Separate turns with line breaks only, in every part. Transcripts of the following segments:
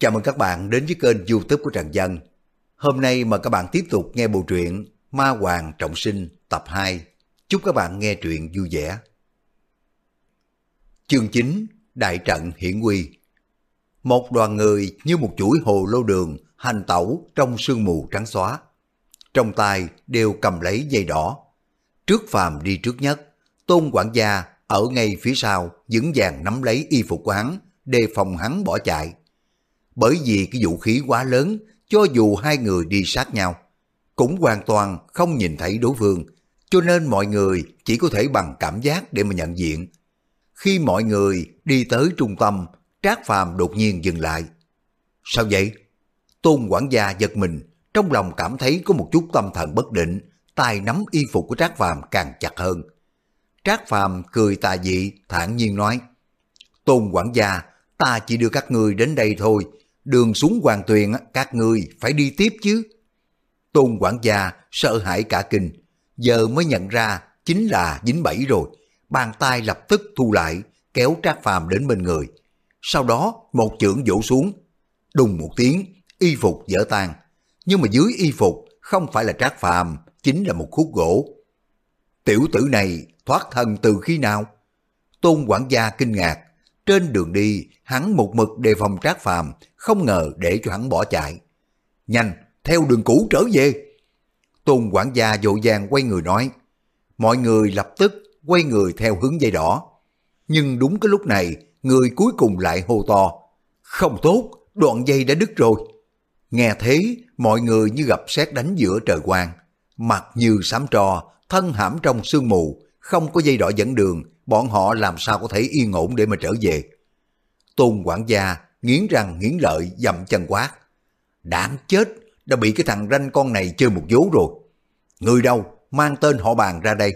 Chào mừng các bạn đến với kênh youtube của Trần Dân. Hôm nay mời các bạn tiếp tục nghe bộ truyện Ma Hoàng Trọng Sinh tập 2. Chúc các bạn nghe truyện vui vẻ. Chương 9 Đại trận hiển quy Một đoàn người như một chuỗi hồ lô đường hành tẩu trong sương mù trắng xóa. Trong tay đều cầm lấy dây đỏ. Trước phàm đi trước nhất, tôn quản gia ở ngay phía sau vững vàng nắm lấy y phục của hắn, đề phòng hắn bỏ chạy. Bởi vì cái vũ khí quá lớn, cho dù hai người đi sát nhau, cũng hoàn toàn không nhìn thấy đối phương, cho nên mọi người chỉ có thể bằng cảm giác để mà nhận diện. Khi mọi người đi tới trung tâm, Trác Phàm đột nhiên dừng lại. Sao vậy? Tôn quản gia giật mình, trong lòng cảm thấy có một chút tâm thần bất định, tay nắm y phục của Trác Phàm càng chặt hơn. Trác Phàm cười tà dị, thản nhiên nói, Tôn quản gia, ta chỉ đưa các ngươi đến đây thôi, đường xuống hoàng tuyền các ngươi phải đi tiếp chứ. Tôn quản gia sợ hãi cả kinh, giờ mới nhận ra chính là dính bẫy rồi. Bàn tay lập tức thu lại, kéo Trác Phàm đến bên người. Sau đó một chưởng vỗ xuống, đùng một tiếng, y phục vỡ tan. Nhưng mà dưới y phục không phải là Trác Phàm, chính là một khúc gỗ. Tiểu tử này thoát thân từ khi nào? Tôn quản gia kinh ngạc, trên đường đi hắn một mực đề phòng Trác Phàm, không ngờ để cho hắn bỏ chạy. Nhanh, theo đường cũ trở về. Tôn quản gia dội vàng quay người nói. Mọi người lập tức quay người theo hướng dây đỏ. Nhưng đúng cái lúc này, người cuối cùng lại hô to. Không tốt, đoạn dây đã đứt rồi. Nghe thế, mọi người như gặp xét đánh giữa trời quang. Mặt như sám trò, thân hãm trong sương mù, không có dây đỏ dẫn đường, bọn họ làm sao có thể yên ổn để mà trở về. Tôn quản gia nghiến răng nghiến lợi dầm chân quát. Đáng chết, đã bị cái thằng ranh con này chơi một vố rồi. Người đâu, mang tên họ bàn ra đây.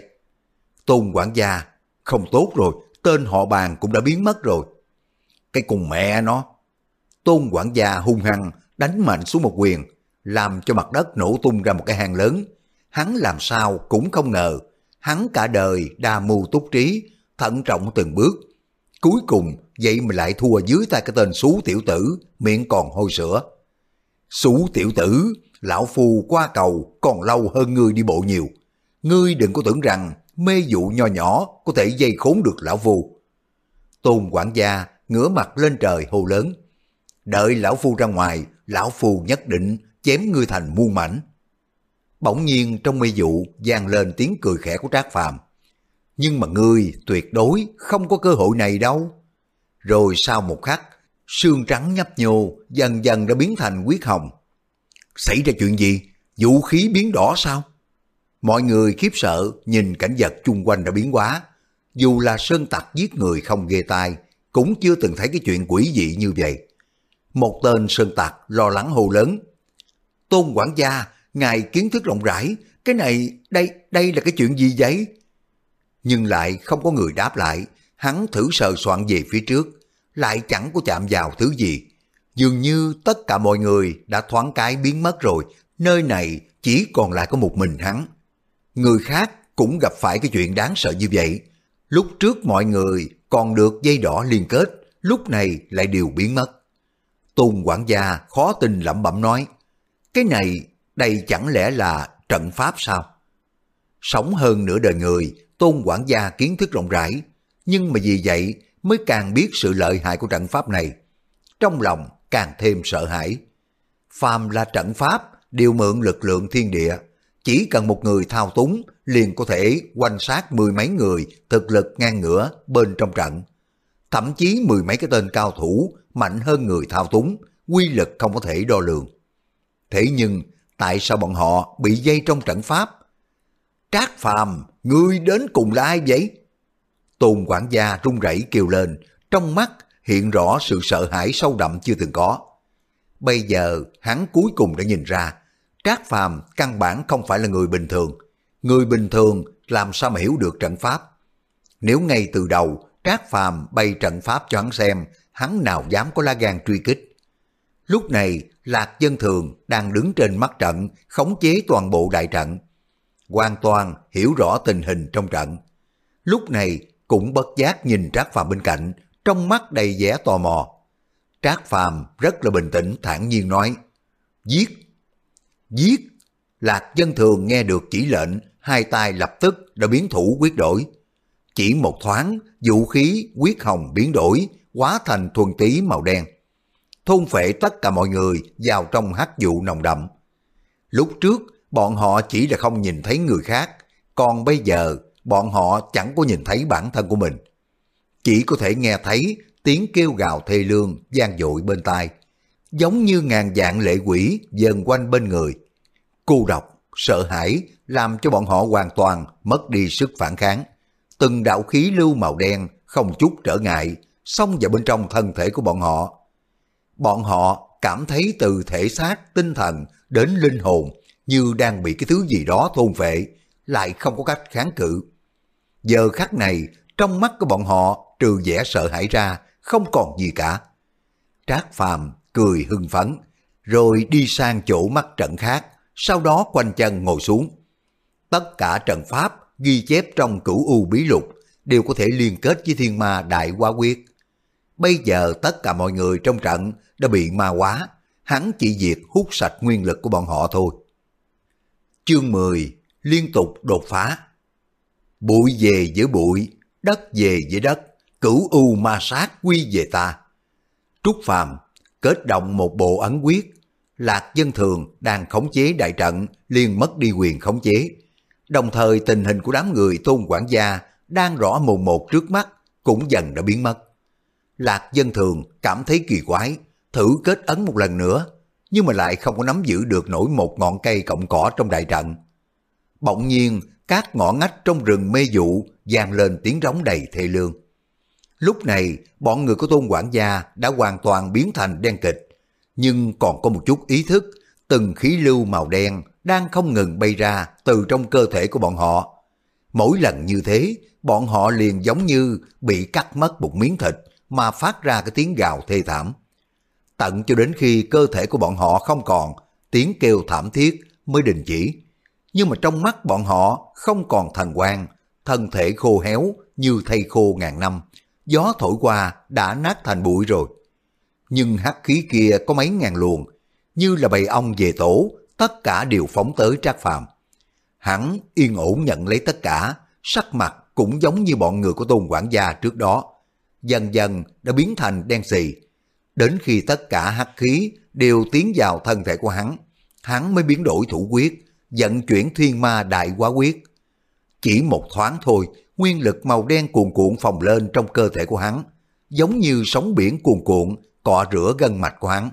Tôn quản gia, không tốt rồi, tên họ bàn cũng đã biến mất rồi. Cái cùng mẹ nó. Tôn quản gia hung hăng đánh mạnh xuống một quyền, làm cho mặt đất nổ tung ra một cái hang lớn. Hắn làm sao cũng không ngờ, hắn cả đời đa mưu túc trí, thận trọng từng bước. Cuối cùng vậy mà lại thua dưới tay cái tên xú tiểu tử, miệng còn hôi sữa. Xú tiểu tử, lão phu qua cầu còn lâu hơn ngươi đi bộ nhiều. Ngươi đừng có tưởng rằng mê dụ nho nhỏ có thể dây khốn được lão phu. Tôn quản gia ngửa mặt lên trời hô lớn. Đợi lão phu ra ngoài, lão phu nhất định chém ngươi thành muôn mảnh. Bỗng nhiên trong mê dụ vang lên tiếng cười khẽ của Trác Phàm. Nhưng mà ngươi tuyệt đối không có cơ hội này đâu. Rồi sau một khắc, xương trắng nhấp nhô dần dần đã biến thành huyết hồng. Xảy ra chuyện gì? Vũ khí biến đỏ sao? Mọi người khiếp sợ nhìn cảnh vật chung quanh đã biến hóa. Dù là sơn tặc giết người không ghê tai, cũng chưa từng thấy cái chuyện quỷ dị như vậy. Một tên sơn tặc lo lắng hô lớn. Tôn quản gia, ngài kiến thức rộng rãi, cái này, đây, đây là cái chuyện gì vậy? Nhưng lại không có người đáp lại, hắn thử sờ soạn về phía trước, lại chẳng có chạm vào thứ gì. Dường như tất cả mọi người đã thoáng cái biến mất rồi, nơi này chỉ còn lại có một mình hắn. Người khác cũng gặp phải cái chuyện đáng sợ như vậy. Lúc trước mọi người còn được dây đỏ liên kết, lúc này lại đều biến mất. Tôn quản gia khó tin lẩm bẩm nói, cái này, đây chẳng lẽ là trận pháp sao? Sống hơn nửa đời người, Tôn quản gia kiến thức rộng rãi, nhưng mà vì vậy mới càng biết sự lợi hại của trận pháp này. Trong lòng càng thêm sợ hãi. Phàm là trận pháp đều mượn lực lượng thiên địa, chỉ cần một người thao túng liền có thể quanh sát mười mấy người thực lực ngang ngửa bên trong trận. Thậm chí mười mấy cái tên cao thủ mạnh hơn người thao túng, quy lực không có thể đo lường. Thế nhưng, tại sao bọn họ bị dây trong trận pháp? Trác Phàm, ngươi đến cùng là ai vậy? Tôn quản gia run rẩy kêu lên, trong mắt hiện rõ sự sợ hãi sâu đậm chưa từng có. Bây giờ hắn cuối cùng đã nhìn ra, Trác Phàm căn bản không phải là người bình thường. Người bình thường làm sao mà hiểu được trận pháp. Nếu ngay từ đầu Trác Phàm bày trận pháp cho hắn xem, hắn nào dám có lá gan truy kích. Lúc này, Lạc Dân Thường đang đứng trên mắt trận, khống chế toàn bộ đại trận. Hoàn toàn hiểu rõ tình hình trong trận. Lúc này, cũng bất giác nhìn Trác Phàm bên cạnh, trong mắt đầy vẻ tò mò. Trác Phàm rất là bình tĩnh thản nhiên nói, giết, giết. Lạc dân thường nghe được chỉ lệnh, hai tay lập tức đã biến thủ quyết đổi. Chỉ một thoáng, vũ khí quyết hồng biến đổi, hóa thành thuần tí màu đen. Thôn phệ tất cả mọi người vào trong hắc vụ nồng đậm. Lúc trước, bọn họ chỉ là không nhìn thấy người khác, còn bây giờ bọn họ chẳng có nhìn thấy bản thân của mình. Chỉ có thể nghe thấy tiếng kêu gào thê lương gian dội bên tai, giống như ngàn dạng lệ quỷ dần quanh bên người. Cô độc, sợ hãi làm cho bọn họ hoàn toàn mất đi sức phản kháng. Từng đạo khí lưu màu đen không chút trở ngại xông vào bên trong thân thể của bọn họ. Bọn họ cảm thấy từ thể xác, tinh thần đến linh hồn như đang bị cái thứ gì đó thôn phệ, lại không có cách kháng cự. Giờ khắc này, trong mắt của bọn họ trừ vẻ sợ hãi ra, không còn gì cả. Trác Phàm cười hưng phấn, rồi đi sang chỗ mắt trận khác, sau đó quanh chân ngồi xuống. Tất cả trận pháp ghi chép trong cửu u bí lục đều có thể liên kết với thiên ma đại quá quyết. Bây giờ tất cả mọi người trong trận đã bị ma quá hắn chỉ việc hút sạch nguyên lực của bọn họ thôi. Chương 10 Liên tục đột phá Bụi về với bụi, đất về với đất, cửu u ma sát quy về ta. Trúc Phàm kết động một bộ ấn quyết, Lạc Dân Thường đang khống chế đại trận liền mất đi quyền khống chế. Đồng thời tình hình của đám người tôn quản gia đang rõ mồn một trước mắt cũng dần đã biến mất. Lạc Dân Thường cảm thấy kỳ quái, thử kết ấn một lần nữa, nhưng mà lại không có nắm giữ được nổi một ngọn cây cọng cỏ trong đại trận. Bỗng nhiên, các ngõ ngách trong rừng mê dụ vang lên tiếng rống đầy thê lương. Lúc này, bọn người của tôn quản gia đã hoàn toàn biến thành đen kịch, nhưng còn có một chút ý thức, từng khí lưu màu đen đang không ngừng bay ra từ trong cơ thể của bọn họ. Mỗi lần như thế, bọn họ liền giống như bị cắt mất một miếng thịt mà phát ra cái tiếng gào thê thảm. Tận cho đến khi cơ thể của bọn họ không còn, tiếng kêu thảm thiết mới đình chỉ. Nhưng mà trong mắt bọn họ không còn thần quang, thân thể khô héo như thây khô ngàn năm, gió thổi qua đã nát thành bụi rồi. Nhưng hắc khí kia có mấy ngàn luồng, như là bầy ong về tổ, tất cả đều phóng tới Trác Phàm. Hắn yên ổn nhận lấy tất cả, sắc mặt cũng giống như bọn người của tôn quản gia trước đó. Dần dần đã biến thành đen xì. Đến khi tất cả hắc khí đều tiến vào thân thể của hắn, hắn mới biến đổi thủ quyết, vận chuyển thiên ma đại quá quyết. Chỉ một thoáng thôi, nguyên lực màu đen cuồn cuộn phồng lên trong cơ thể của hắn, giống như sóng biển cuồn cuộn cọ rửa gân mạch của hắn.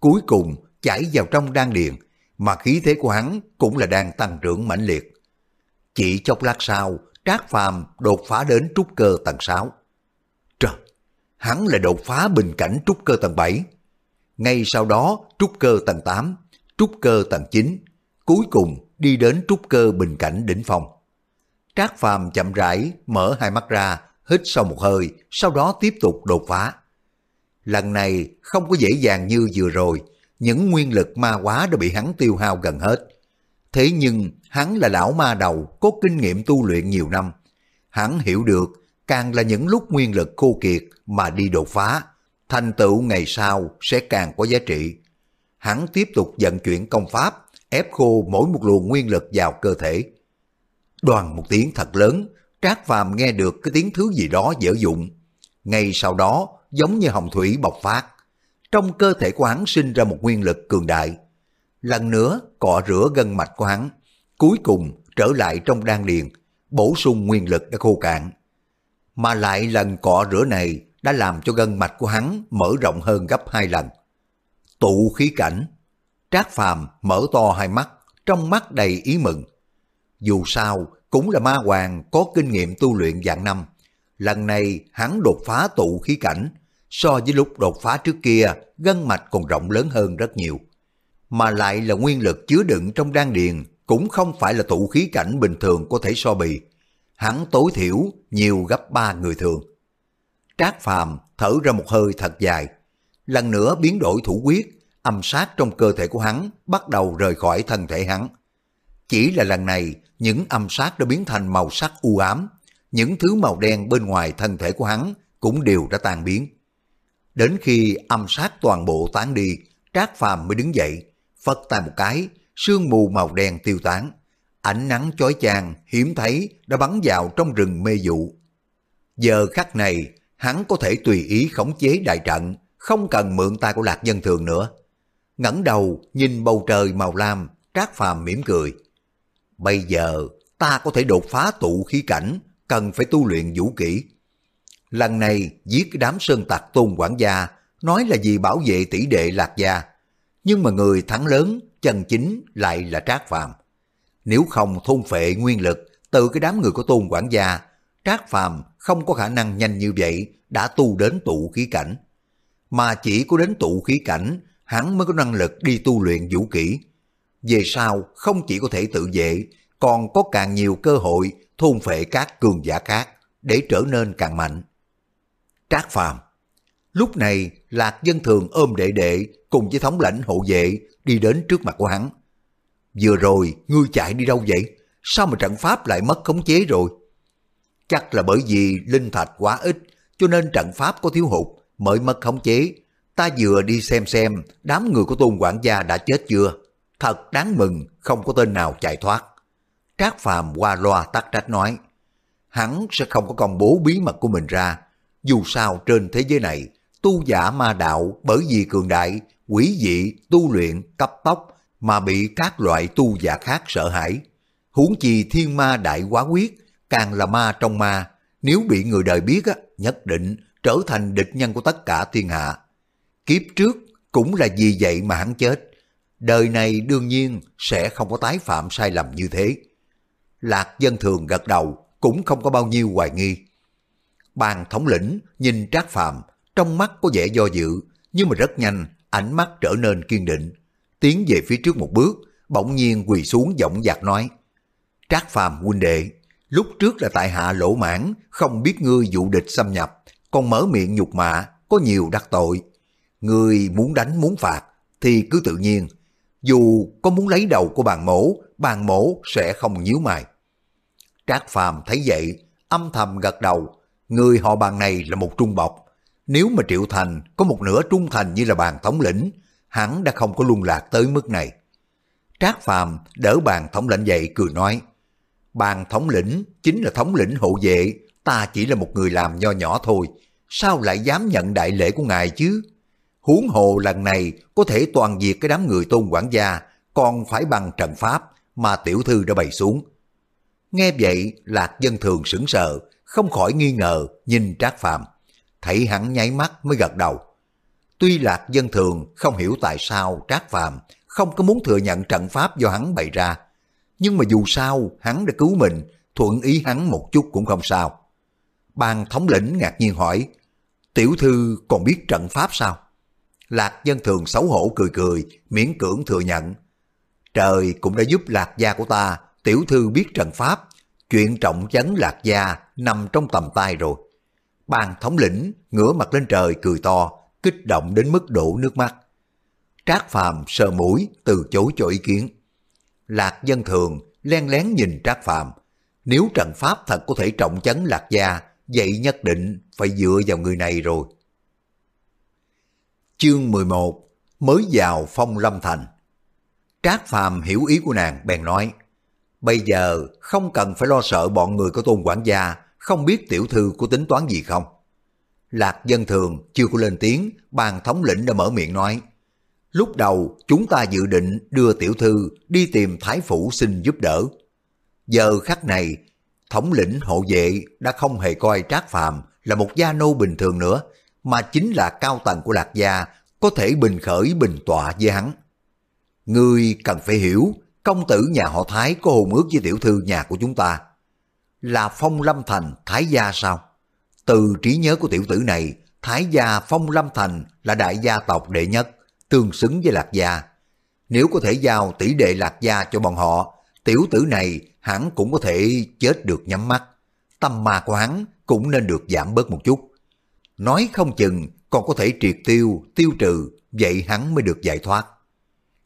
Cuối cùng chảy vào trong đan điền, mà khí thế của hắn cũng là đang tăng trưởng mãnh liệt. Chỉ chốc lát sau, Trác Phàm đột phá đến trúc cơ tầng 6. Hắn là đột phá bình cảnh trúc cơ tầng 7. Ngay sau đó, trúc cơ tầng 8, trúc cơ tầng 9, cuối cùng đi đến trúc cơ bình cảnh đỉnh phong. Trác Phàm chậm rãi mở hai mắt ra, hít sâu một hơi, sau đó tiếp tục đột phá. Lần này không có dễ dàng như vừa rồi, những nguyên lực ma quá đã bị hắn tiêu hao gần hết. Thế nhưng hắn là lão ma đầu có kinh nghiệm tu luyện nhiều năm. Hắn hiểu được càng là những lúc nguyên lực khô kiệt mà đi đột phá, thành tựu ngày sau sẽ càng có giá trị. Hắn tiếp tục vận chuyển công pháp, ép khô mỗi một luồng nguyên lực vào cơ thể. Đoàn một tiếng thật lớn, Trác Phàm nghe được cái tiếng thứ gì đó dở dụng. Ngay sau đó, giống như hồng thủy bộc phát. Trong cơ thể của hắn sinh ra một nguyên lực cường đại. Lần nữa cọ rửa gân mạch của hắn, cuối cùng trở lại trong đan điền, bổ sung nguyên lực đã khô cạn. Mà lại lần cọ rửa này đã làm cho gân mạch của hắn mở rộng hơn gấp hai lần. Tụ khí cảnh, Trác Phàm mở to hai mắt, trong mắt đầy ý mừng. Dù sao, cũng là ma hoàng có kinh nghiệm tu luyện dạng năm. Lần này hắn đột phá tụ khí cảnh, so với lúc đột phá trước kia, gân mạch còn rộng lớn hơn rất nhiều. Mà lại là nguyên lực chứa đựng trong đan điền, cũng không phải là tụ khí cảnh bình thường có thể so bì. Hắn tối thiểu nhiều gấp ba người thường. Trác Phàm thở ra một hơi thật dài, lần nữa biến đổi thủ quyết, âm sát trong cơ thể của hắn bắt đầu rời khỏi thân thể hắn. Chỉ là lần này, những âm sát đã biến thành màu sắc u ám, những thứ màu đen bên ngoài thân thể của hắn cũng đều đã tan biến. Đến khi âm sát toàn bộ tán đi, Trác Phàm mới đứng dậy, phất tay một cái, sương mù màu đen tiêu tán. Ánh nắng chói chang, hiếm thấy đã bắn vào trong rừng mê dụ. Giờ khắc này, hắn có thể tùy ý khống chế đại trận, không cần mượn tay của lạc dân thường nữa. ngẩng đầu nhìn bầu trời màu lam, Trác Phàm mỉm cười. Bây giờ ta có thể đột phá tụ khí cảnh, cần phải tu luyện vũ kỹ. Lần này giết đám sơn tặc tôn quản gia, nói là vì bảo vệ tỷ đệ lạc gia. Nhưng mà người thắng lớn, chân chính lại là Trác Phàm. Nếu không thôn phệ nguyên lực từ cái đám người của tôn quản gia, Trác Phàm không có khả năng nhanh như vậy đã tu đến tụ khí cảnh. Mà chỉ có đến tụ khí cảnh, hắn mới có năng lực đi tu luyện vũ kỹ. Về sau không chỉ có thể tự vệ, còn có càng nhiều cơ hội thôn phệ các cường giả khác để trở nên càng mạnh. Trác Phàm Lúc này Lạc Dân Thường ôm đệ đệ cùng với thống lãnh hộ vệ đi đến trước mặt của hắn. Vừa rồi ngươi chạy đi đâu vậy? Sao mà trận pháp lại mất khống chế rồi? Chắc là bởi vì linh thạch quá ít cho nên trận pháp có thiếu hụt mới mất khống chế. Ta vừa đi xem xem đám người của tôn quản gia đã chết chưa. Thật đáng mừng không có tên nào chạy thoát. Trác Phàm qua loa tắt trách nói, hắn sẽ không có công bố bí mật của mình ra. Dù sao trên thế giới này, tu giả ma đạo bởi vì cường đại, quỷ dị, tu luyện, cấp tốc mà bị các loại tu giả khác sợ hãi. Huống chi thiên ma đại quá quyết, càng là ma trong ma, nếu bị người đời biết á, nhất định trở thành địch nhân của tất cả thiên hạ. Kiếp trước cũng là vì vậy mà hắn chết. Đời này đương nhiên sẽ không có tái phạm sai lầm như thế. Lạc dân thường gật đầu, cũng không có bao nhiêu hoài nghi. Bàn thống lĩnh nhìn Trác Phạm, trong mắt có vẻ do dự, nhưng mà rất nhanh, ánh mắt trở nên kiên định. Tiến về phía trước một bước, bỗng nhiên quỳ xuống giọng dạc nói. Trác Phàm huynh đệ, lúc trước là tại hạ lỗ mãn, không biết ngươi dụ địch xâm nhập, còn mở miệng nhục mạ, có nhiều đắc tội. Ngươi muốn đánh muốn phạt, thì cứ tự nhiên. Dù có muốn lấy đầu của bàn mổ, bàn mổ sẽ không nhíu mày. Trác Phàm thấy vậy, âm thầm gật đầu, người họ bàn này là một trung bọc. Nếu mà Triệu Thành có một nửa trung thành như là bàn thống lĩnh, hắn đã không có luân lạc tới mức này. Trác Phàm đỡ bàn thống lĩnh dậy cười nói, bàn thống lĩnh chính là thống lĩnh hộ vệ, ta chỉ là một người làm nho nhỏ thôi, sao lại dám nhận đại lễ của ngài chứ? Huống hồ lần này có thể toàn diệt cái đám người tôn quản gia, còn phải bằng trận pháp mà tiểu thư đã bày xuống. Nghe vậy, Lạc Dân Thường sững sờ, không khỏi nghi ngờ nhìn Trác Phàm Thấy hắn nháy mắt mới gật đầu. Tuy Lạc Dân Thường không hiểu tại sao Trác Phàm không có muốn thừa nhận trận pháp do hắn bày ra, nhưng mà dù sao hắn đã cứu mình, thuận ý hắn một chút cũng không sao. Ban thống lĩnh ngạc nhiên hỏi, tiểu thư còn biết trận pháp sao? Lạc Dân Thường xấu hổ cười cười, miễn cưỡng thừa nhận. Trời cũng đã giúp Lạc gia của ta tiểu thư biết trận pháp, chuyện trọng chấn lạc gia nằm trong tầm tay rồi. Bàn thống lĩnh ngửa mặt lên trời cười to, kích động đến mức đổ nước mắt. Trác Phàm sờ mũi từ chối cho ý kiến. Lạc dân thường len lén nhìn Trác Phàm, nếu trận pháp thật có thể trọng chấn lạc gia, vậy nhất định phải dựa vào người này rồi. Chương 11 Mới vào phong lâm thành Trác Phàm hiểu ý của nàng bèn nói Bây giờ không cần phải lo sợ bọn người có tôn quản gia không biết tiểu thư có tính toán gì không. Lạc dân thường chưa có lên tiếng, bàn thống lĩnh đã mở miệng nói. Lúc đầu chúng ta dự định đưa tiểu thư đi tìm thái phủ xin giúp đỡ. Giờ khắc này, thống lĩnh hộ vệ đã không hề coi trác phàm là một gia nô bình thường nữa, mà chính là cao tầng của lạc gia có thể bình khởi bình tọa với hắn. Ngươi cần phải hiểu, công tử nhà họ Thái có hồn ước với tiểu thư nhà của chúng ta. Là Phong Lâm Thành Thái gia sao? Từ trí nhớ của tiểu tử này, Thái gia Phong Lâm Thành là đại gia tộc đệ nhất, tương xứng với Lạc gia. Nếu có thể giao tỷ đệ Lạc gia cho bọn họ, tiểu tử này hắn cũng có thể chết được nhắm mắt. Tâm ma của hắn cũng nên được giảm bớt một chút. Nói không chừng còn có thể triệt tiêu, tiêu trừ, vậy hắn mới được giải thoát.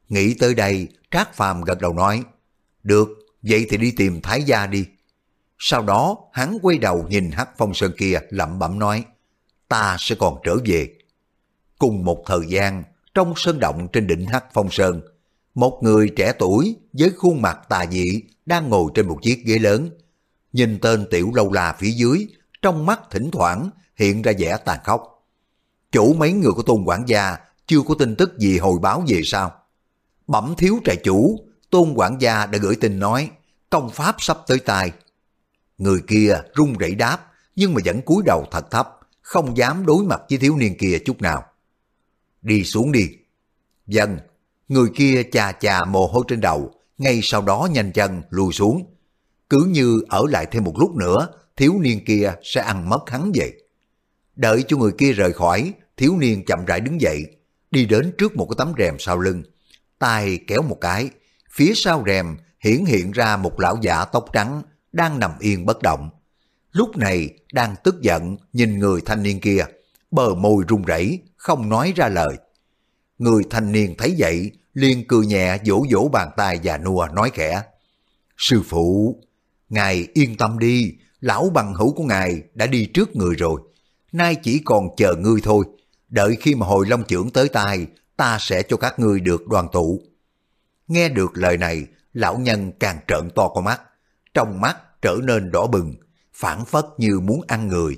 Nghĩ tới đây, Trác Phàm gật đầu nói, được, vậy thì đi tìm Thái gia đi. Sau đó hắn quay đầu nhìn Hắc Phong Sơn kia lẩm bẩm nói, ta sẽ còn trở về. Cùng một thời gian, trong sơn động trên đỉnh Hắc Phong Sơn, một người trẻ tuổi với khuôn mặt tà dị đang ngồi trên một chiếc ghế lớn. Nhìn tên tiểu lâu la phía dưới, trong mắt thỉnh thoảng hiện ra vẻ tàn khốc. Chủ mấy người của tôn quản gia chưa có tin tức gì hồi báo về sao? Bẩm thiếu trại chủ, tôn quản gia đã gửi tin nói công pháp sắp tới tay. Người kia run rẩy đáp, nhưng mà vẫn cúi đầu thật thấp, không dám đối mặt với thiếu niên kia chút nào. Đi xuống đi. Dân, người kia chà chà mồ hôi trên đầu, ngay sau đó nhanh chân lùi xuống. Cứ như ở lại thêm một lúc nữa, thiếu niên kia sẽ ăn mất hắn vậy. Đợi cho người kia rời khỏi, thiếu niên chậm rãi đứng dậy, đi đến trước một cái tấm rèm sau lưng. tay kéo một cái, phía sau rèm hiển hiện ra một lão giả tóc trắng đang nằm yên bất động. Lúc này đang tức giận nhìn người thanh niên kia, bờ môi run rẩy không nói ra lời. Người thanh niên thấy vậy, liền cười nhẹ vỗ vỗ bàn tay già nua nói khẽ. Sư phụ, ngài yên tâm đi, lão bằng hữu của ngài đã đi trước người rồi. Nay chỉ còn chờ ngươi thôi, đợi khi mà hồi long trưởng tới tay, ta sẽ cho các ngươi được đoàn tụ. Nghe được lời này, lão nhân càng trợn to con mắt, trong mắt trở nên đỏ bừng, phản phất như muốn ăn người.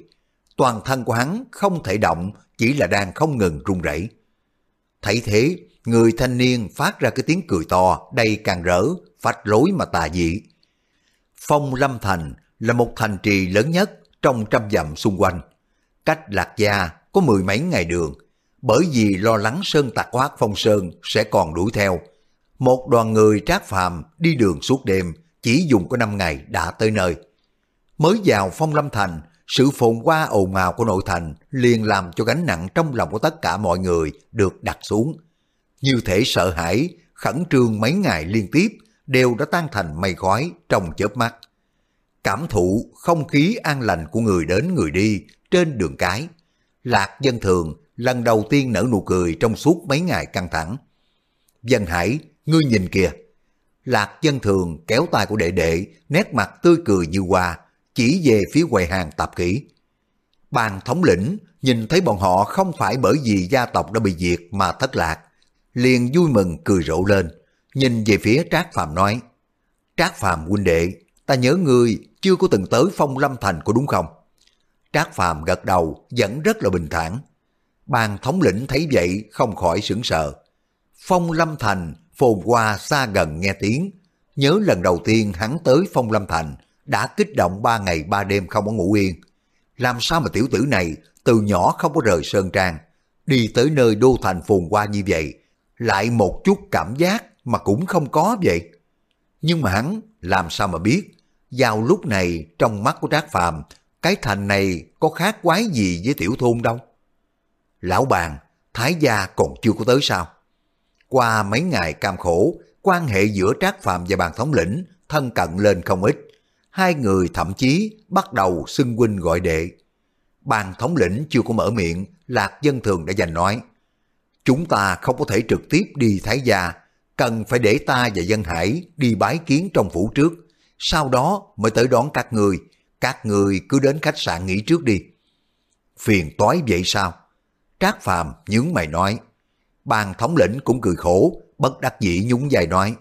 Toàn thân của hắn không thể động, chỉ là đang không ngừng run rẩy. Thấy thế, người thanh niên phát ra cái tiếng cười to, đầy càng rỡ, phách lối mà tà dị. Phong Lâm Thành là một thành trì lớn nhất trong trăm dặm xung quanh. Cách Lạc Gia có mười mấy ngày đường, bởi vì lo lắng Sơn Tạc Hoác Phong Sơn sẽ còn đuổi theo. Một đoàn người trác phàm đi đường suốt đêm, chỉ dùng có năm ngày đã tới nơi. Mới vào Phong Lâm Thành, sự phồn hoa ồn ào của nội thành liền làm cho gánh nặng trong lòng của tất cả mọi người được đặt xuống. Như thể sợ hãi, khẩn trương mấy ngày liên tiếp đều đã tan thành mây khói trong chớp mắt. Cảm thụ không khí an lành của người đến người đi trên đường cái. Lạc dân thường lần đầu tiên nở nụ cười trong suốt mấy ngày căng thẳng. Dân Hải, ngươi nhìn kìa. Lạc dân thường kéo tay của đệ đệ, nét mặt tươi cười như hoa, chỉ về phía quầy hàng tạp kỹ. Bàn thống lĩnh nhìn thấy bọn họ không phải bởi vì gia tộc đã bị diệt mà thất lạc, liền vui mừng cười rộ lên, nhìn về phía Trác Phàm nói, Trác Phàm huynh đệ, ta nhớ ngươi chưa có từng tới phong lâm thành của đúng không? Trác Phàm gật đầu vẫn rất là bình thản. Bàn thống lĩnh thấy vậy không khỏi sững sờ. Phong lâm thành phồn qua xa gần nghe tiếng, nhớ lần đầu tiên hắn tới phong lâm thành đã kích động ba ngày ba đêm không có ngủ yên. Làm sao mà tiểu tử này từ nhỏ không có rời Sơn Trang, đi tới nơi đô thành phồn qua như vậy, lại một chút cảm giác mà cũng không có vậy. Nhưng mà hắn làm sao mà biết, vào lúc này trong mắt của Trác Phàm cái thành này có khác quái gì với tiểu thôn đâu. Lão bàn, Thái gia còn chưa có tới sao? Qua mấy ngày cam khổ, quan hệ giữa Trác Phàm và bàn thống lĩnh thân cận lên không ít, hai người thậm chí bắt đầu xưng huynh gọi đệ. Bàn thống lĩnh chưa có mở miệng, Lạc Dân Thường đã giành nói, chúng ta không có thể trực tiếp đi Thái Gia, cần phải để ta và Dân Hải đi bái kiến trong phủ trước, sau đó mới tới đón các người, các người cứ đến khách sạn nghỉ trước đi. Phiền toái vậy sao? Trác Phàm nhướng mày nói. Bàn thống lĩnh cũng cười khổ, bất đắc dĩ nhún dài nói.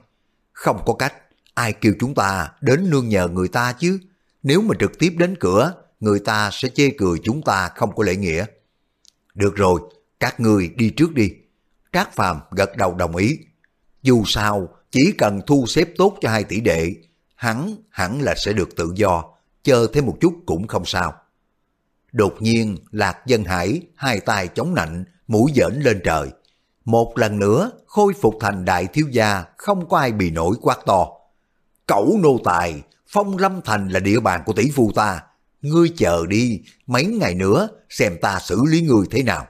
Không có cách, Ai kêu chúng ta đến nương nhờ người ta chứ? Nếu mà trực tiếp đến cửa, người ta sẽ chê cười chúng ta không có lễ nghĩa. Được rồi, các người đi trước đi. Trác Phàm gật đầu đồng ý. Dù sao, chỉ cần thu xếp tốt cho hai tỷ đệ, hắn hẳn là sẽ được tự do, chờ thêm một chút cũng không sao. Đột nhiên, Lạc Dân Hải hai tay chống nạnh, mũi dễn lên trời. Một lần nữa, khôi phục thành đại thiếu gia, không có ai bị nổi quát to. Cẩu nô tài, phong lâm thành là địa bàn của tỷ phu ta. Ngươi chờ đi, mấy ngày nữa xem ta xử lý ngươi thế nào.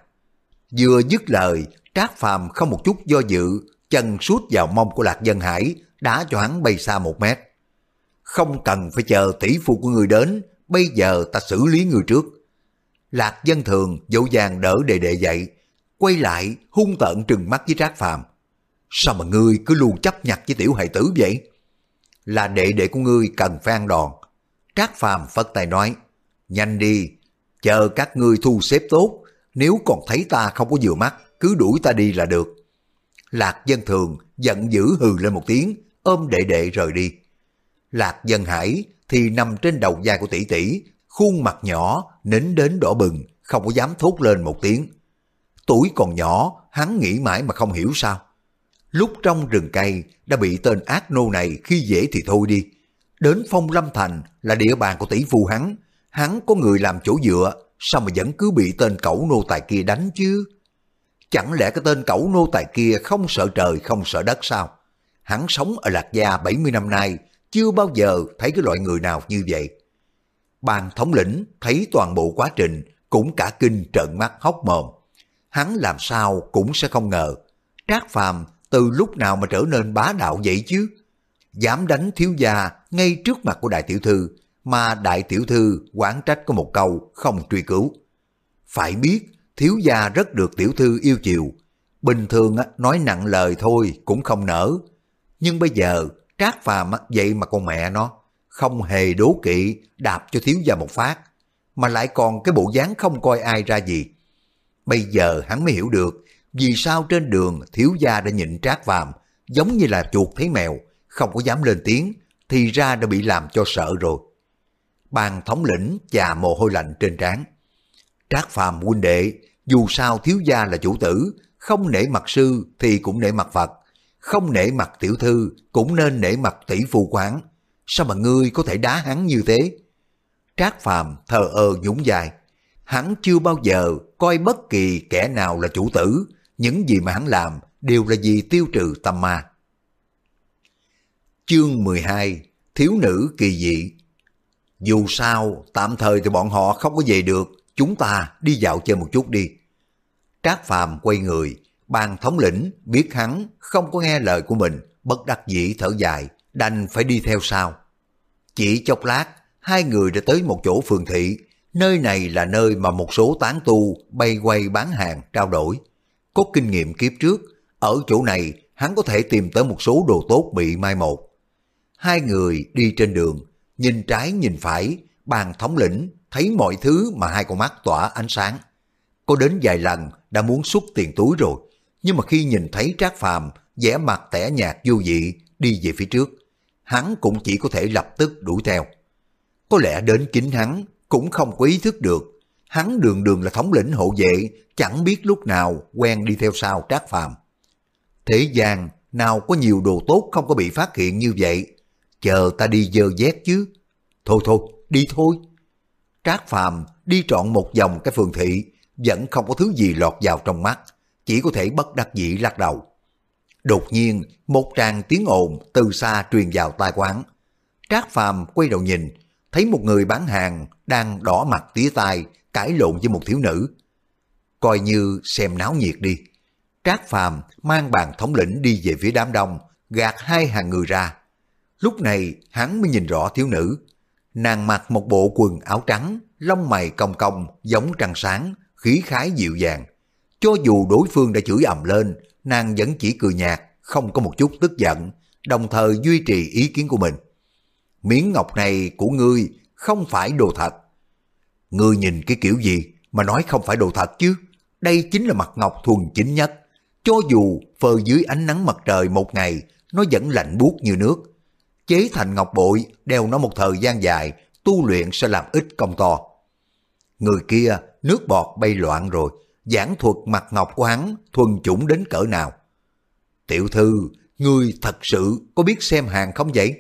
Vừa dứt lời, Trác Phàm không một chút do dự, chân suốt vào mông của Lạc Dân Hải, đã cho hắn bay xa một mét. Không cần phải chờ tỷ phu của người đến, bây giờ ta xử lý người trước. Lạc Dân Thường dỗ dàng đỡ đệ đệ dậy, quay lại hung tợn trừng mắt với Trác Phàm. Sao mà ngươi cứ luôn chấp nhặt với tiểu hài tử vậy? Là đệ đệ của ngươi cần phải ăn đòn. Trác Phàm phất tay nói, nhanh đi, chờ các ngươi thu xếp tốt, nếu còn thấy ta không có vừa mắt, cứ đuổi ta đi là được. Lạc dân thường giận dữ hừ lên một tiếng, ôm đệ đệ rời đi. Lạc dân hải thì nằm trên đầu vai của tỷ tỷ, khuôn mặt nhỏ, nín đến đỏ bừng, không có dám thốt lên một tiếng. Tuổi còn nhỏ, hắn nghĩ mãi mà không hiểu sao. Lúc trong rừng cây đã bị tên ác nô này khi dễ thì thôi đi. Đến Phong Lâm Thành là địa bàn của tỷ phu hắn, hắn có người làm chỗ dựa, sao mà vẫn cứ bị tên cẩu nô tài kia đánh chứ? Chẳng lẽ cái tên cẩu nô tài kia không sợ trời không sợ đất sao? Hắn sống ở Lạc Gia 70 năm nay, chưa bao giờ thấy cái loại người nào như vậy. Bàn thống lĩnh thấy toàn bộ quá trình cũng cả kinh trợn mắt hốc mồm. Hắn làm sao cũng sẽ không ngờ. Trác Phàm từ lúc nào mà trở nên bá đạo vậy chứ? Dám đánh thiếu gia ngay trước mặt của đại tiểu thư, mà đại tiểu thư quán trách có một câu không truy cứu. Phải biết, thiếu gia rất được tiểu thư yêu chiều. Bình thường nói nặng lời thôi cũng không nở. Nhưng bây giờ, trác phàm vậy mà con mẹ nó, không hề đố kỵ đạp cho thiếu gia một phát, mà lại còn cái bộ dáng không coi ai ra gì. Bây giờ hắn mới hiểu được vì sao trên đường thiếu gia đã nhịn trác phàm giống như là chuột thấy mèo, không có dám lên tiếng, thì ra đã bị làm cho sợ rồi. Bàn thống lĩnh chà mồ hôi lạnh trên trán. Trác phàm huynh đệ, dù sao thiếu gia là chủ tử, không nể mặt sư thì cũng nể mặt Phật, không nể mặt tiểu thư cũng nên nể mặt tỷ phu quán. Sao mà ngươi có thể đá hắn như thế? Trác phàm thờ ơ nhún dài. Hắn chưa bao giờ coi bất kỳ kẻ nào là chủ tử, những gì mà hắn làm đều là vì tiêu trừ tâm ma. Chương 12 Thiếu nữ kỳ dị Dù sao, tạm thời thì bọn họ không có về được, chúng ta đi dạo chơi một chút đi. Trác Phàm quay người, ban thống lĩnh biết hắn không có nghe lời của mình, bất đắc dĩ thở dài, đành phải đi theo sau. Chỉ chốc lát, hai người đã tới một chỗ phường thị, nơi này là nơi mà một số tán tu bay quay bán hàng trao đổi. Có kinh nghiệm kiếp trước, ở chỗ này hắn có thể tìm tới một số đồ tốt bị mai một. Hai người đi trên đường, nhìn trái nhìn phải, bàn thống lĩnh thấy mọi thứ mà hai con mắt tỏa ánh sáng. Có đến vài lần đã muốn xúc tiền túi rồi, nhưng mà khi nhìn thấy Trác Phàm vẻ mặt tẻ nhạt vô vị đi về phía trước, hắn cũng chỉ có thể lập tức đuổi theo. Có lẽ đến chính hắn cũng không có ý thức được, hắn đường đường là thống lĩnh hộ vệ, chẳng biết lúc nào quen đi theo sau Trác Phàm. Thế gian nào có nhiều đồ tốt không có bị phát hiện như vậy, chờ ta đi dơ dét chứ. Thôi thôi, đi thôi. Trác Phàm đi trọn một vòng cái phường thị, vẫn không có thứ gì lọt vào trong mắt, chỉ có thể bất đắc dĩ lắc đầu. Đột nhiên, một tràng tiếng ồn từ xa truyền vào tai quán. Trác Phàm quay đầu nhìn, thấy một người bán hàng đang đỏ mặt tía tai, cãi lộn với một thiếu nữ. Coi như xem náo nhiệt đi. Trác Phàm mang bàn thống lĩnh đi về phía đám đông, gạt hai hàng người ra. Lúc này hắn mới nhìn rõ thiếu nữ. Nàng mặc một bộ quần áo trắng, lông mày cong cong giống trăng sáng, khí khái dịu dàng. Cho dù đối phương đã chửi ầm lên, nàng vẫn chỉ cười nhạt, không có một chút tức giận, đồng thời duy trì ý kiến của mình. Miếng ngọc này của ngươi không phải đồ thật. Ngươi nhìn cái kiểu gì mà nói không phải đồ thật chứ? Đây chính là mặt ngọc thuần chính nhất. Cho dù phơi dưới ánh nắng mặt trời một ngày, nó vẫn lạnh buốt như nước. Chế thành ngọc bội, đeo nó một thời gian dài, tu luyện sẽ làm ít công to. Người kia, nước bọt bay loạn rồi, giảng thuật mặt ngọc của hắn thuần chủng đến cỡ nào. Tiểu thư, ngươi thật sự có biết xem hàng không vậy?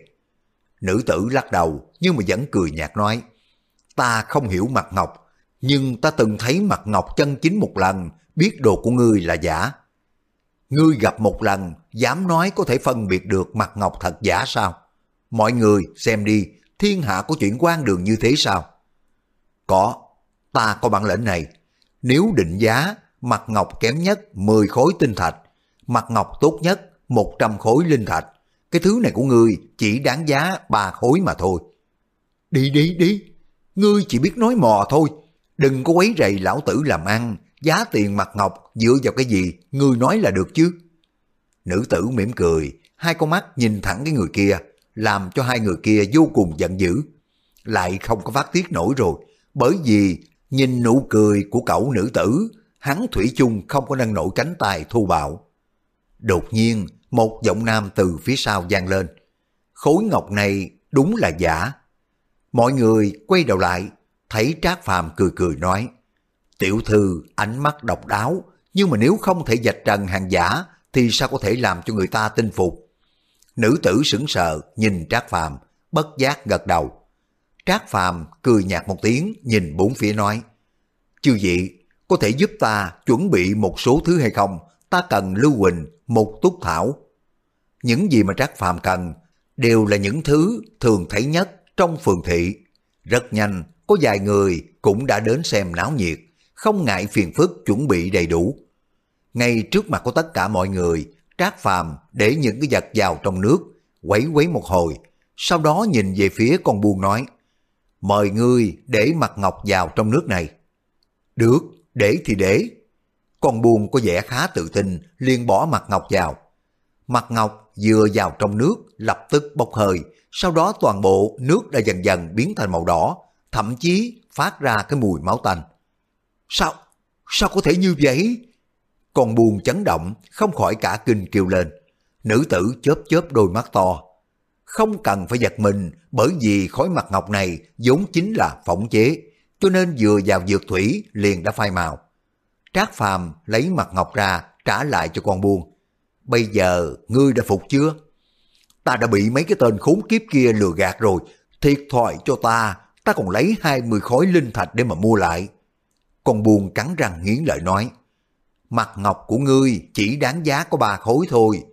Nữ tử lắc đầu nhưng mà vẫn cười nhạt nói. Ta không hiểu mặt ngọc, nhưng ta từng thấy mặt ngọc chân chính một lần, biết đồ của ngươi là giả. Ngươi gặp một lần, dám nói có thể phân biệt được mặt ngọc thật giả sao? Mọi người xem đi, thiên hạ có chuyện quan đường như thế sao? Có, ta có bản lĩnh này. Nếu định giá, mặt ngọc kém nhất 10 khối tinh thạch, mặt ngọc tốt nhất 100 khối linh thạch. Cái thứ này của ngươi chỉ đáng giá 3 khối mà thôi. Đi đi đi, ngươi chỉ biết nói mò thôi. Đừng có quấy rầy lão tử làm ăn, giá tiền mặt ngọc dựa vào cái gì, ngươi nói là được chứ. Nữ tử mỉm cười, hai con mắt nhìn thẳng cái người kia, làm cho hai người kia vô cùng giận dữ. Lại không có phát tiết nổi rồi, bởi vì nhìn nụ cười của cậu nữ tử, hắn thủy chung không có nâng nổi cánh tay thu bạo. Đột nhiên, một giọng nam từ phía sau vang lên. Khối ngọc này đúng là giả. Mọi người quay đầu lại, thấy Trác Phàm cười cười nói, Tiểu thư ánh mắt độc đáo, nhưng mà nếu không thể dạch trần hàng giả thì sao có thể làm cho người ta tin phục. Nữ tử sững sờ nhìn Trác Phàm bất giác gật đầu. Trác Phàm cười nhạt một tiếng nhìn bốn phía nói, Chư vị, có thể giúp ta chuẩn bị một số thứ hay không? Ta cần lưu huỳnh, một túc thảo. Những gì mà Trác Phàm cần đều là những thứ thường thấy nhất trong phường thị. Rất nhanh, có vài người cũng đã đến xem náo nhiệt, không ngại phiền phức chuẩn bị đầy đủ. Ngay trước mặt của tất cả mọi người, Trác Phàm để những cái vật vào trong nước, quấy quấy một hồi, sau đó nhìn về phía con buôn nói, mời ngươi để mặt ngọc vào trong nước này. Được, để thì để. Con buôn có vẻ khá tự tin, liền bỏ mặt ngọc vào. Mặt ngọc vừa vào trong nước, lập tức bốc hơi, sau đó toàn bộ nước đã dần dần biến thành màu đỏ, thậm chí phát ra cái mùi máu tanh. Sao? Sao có thể như vậy? còn buồn chấn động, không khỏi cả kinh kêu lên. Nữ tử chớp chớp đôi mắt to. Không cần phải giật mình bởi vì khói mặt ngọc này vốn chính là phỏng chế, cho nên vừa vào dược thủy liền đã phai màu. Trác Phàm lấy mặt ngọc ra trả lại cho con buôn. Bây giờ ngươi đã phục chưa? Ta đã bị mấy cái tên khốn kiếp kia lừa gạt rồi, thiệt thòi cho ta, ta còn lấy 20 khối linh thạch để mà mua lại. Con buồn cắn răng nghiến lợi nói, mặt ngọc của ngươi chỉ đáng giá có ba khối thôi.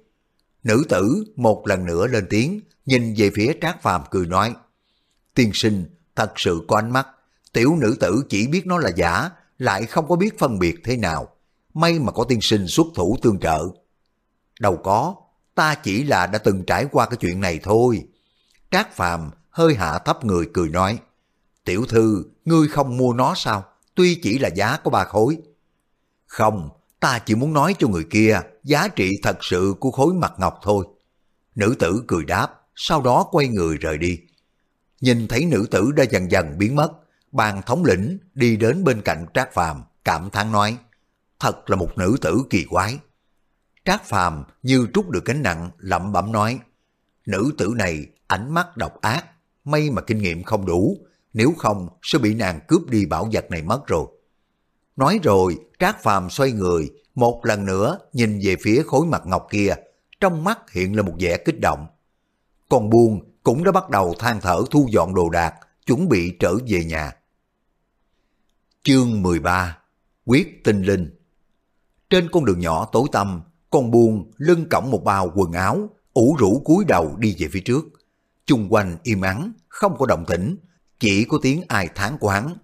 Nữ tử một lần nữa lên tiếng, nhìn về phía Trác Phàm cười nói, tiên sinh thật sự có ánh mắt, tiểu nữ tử chỉ biết nó là giả, lại không có biết phân biệt thế nào. May mà có tiên sinh xuất thủ tương trợ. Đâu có, ta chỉ là đã từng trải qua cái chuyện này thôi. Trác Phàm hơi hạ thấp người cười nói, tiểu thư, ngươi không mua nó sao? Tuy chỉ là giá có ba khối. Không, ta chỉ muốn nói cho người kia giá trị thật sự của khối mặt ngọc thôi. Nữ tử cười đáp, sau đó quay người rời đi. Nhìn thấy nữ tử đã dần dần biến mất, bàn thống lĩnh đi đến bên cạnh Trác Phàm cảm thán nói, thật là một nữ tử kỳ quái. Trác Phàm như trút được gánh nặng, lẩm bẩm nói, nữ tử này ánh mắt độc ác, may mà kinh nghiệm không đủ, nếu không sẽ bị nàng cướp đi bảo vật này mất rồi. Nói rồi, Trác Phàm xoay người, một lần nữa nhìn về phía khối mặt ngọc kia, trong mắt hiện là một vẻ kích động. Còn buôn cũng đã bắt đầu than thở thu dọn đồ đạc, chuẩn bị trở về nhà. Chương 13 Quyết tinh linh Trên con đường nhỏ tối tăm, con buồn lưng cõng một bao quần áo, ủ rũ cúi đầu đi về phía trước. Chung quanh im ắng, không có động tĩnh, chỉ có tiếng ai tháng quán.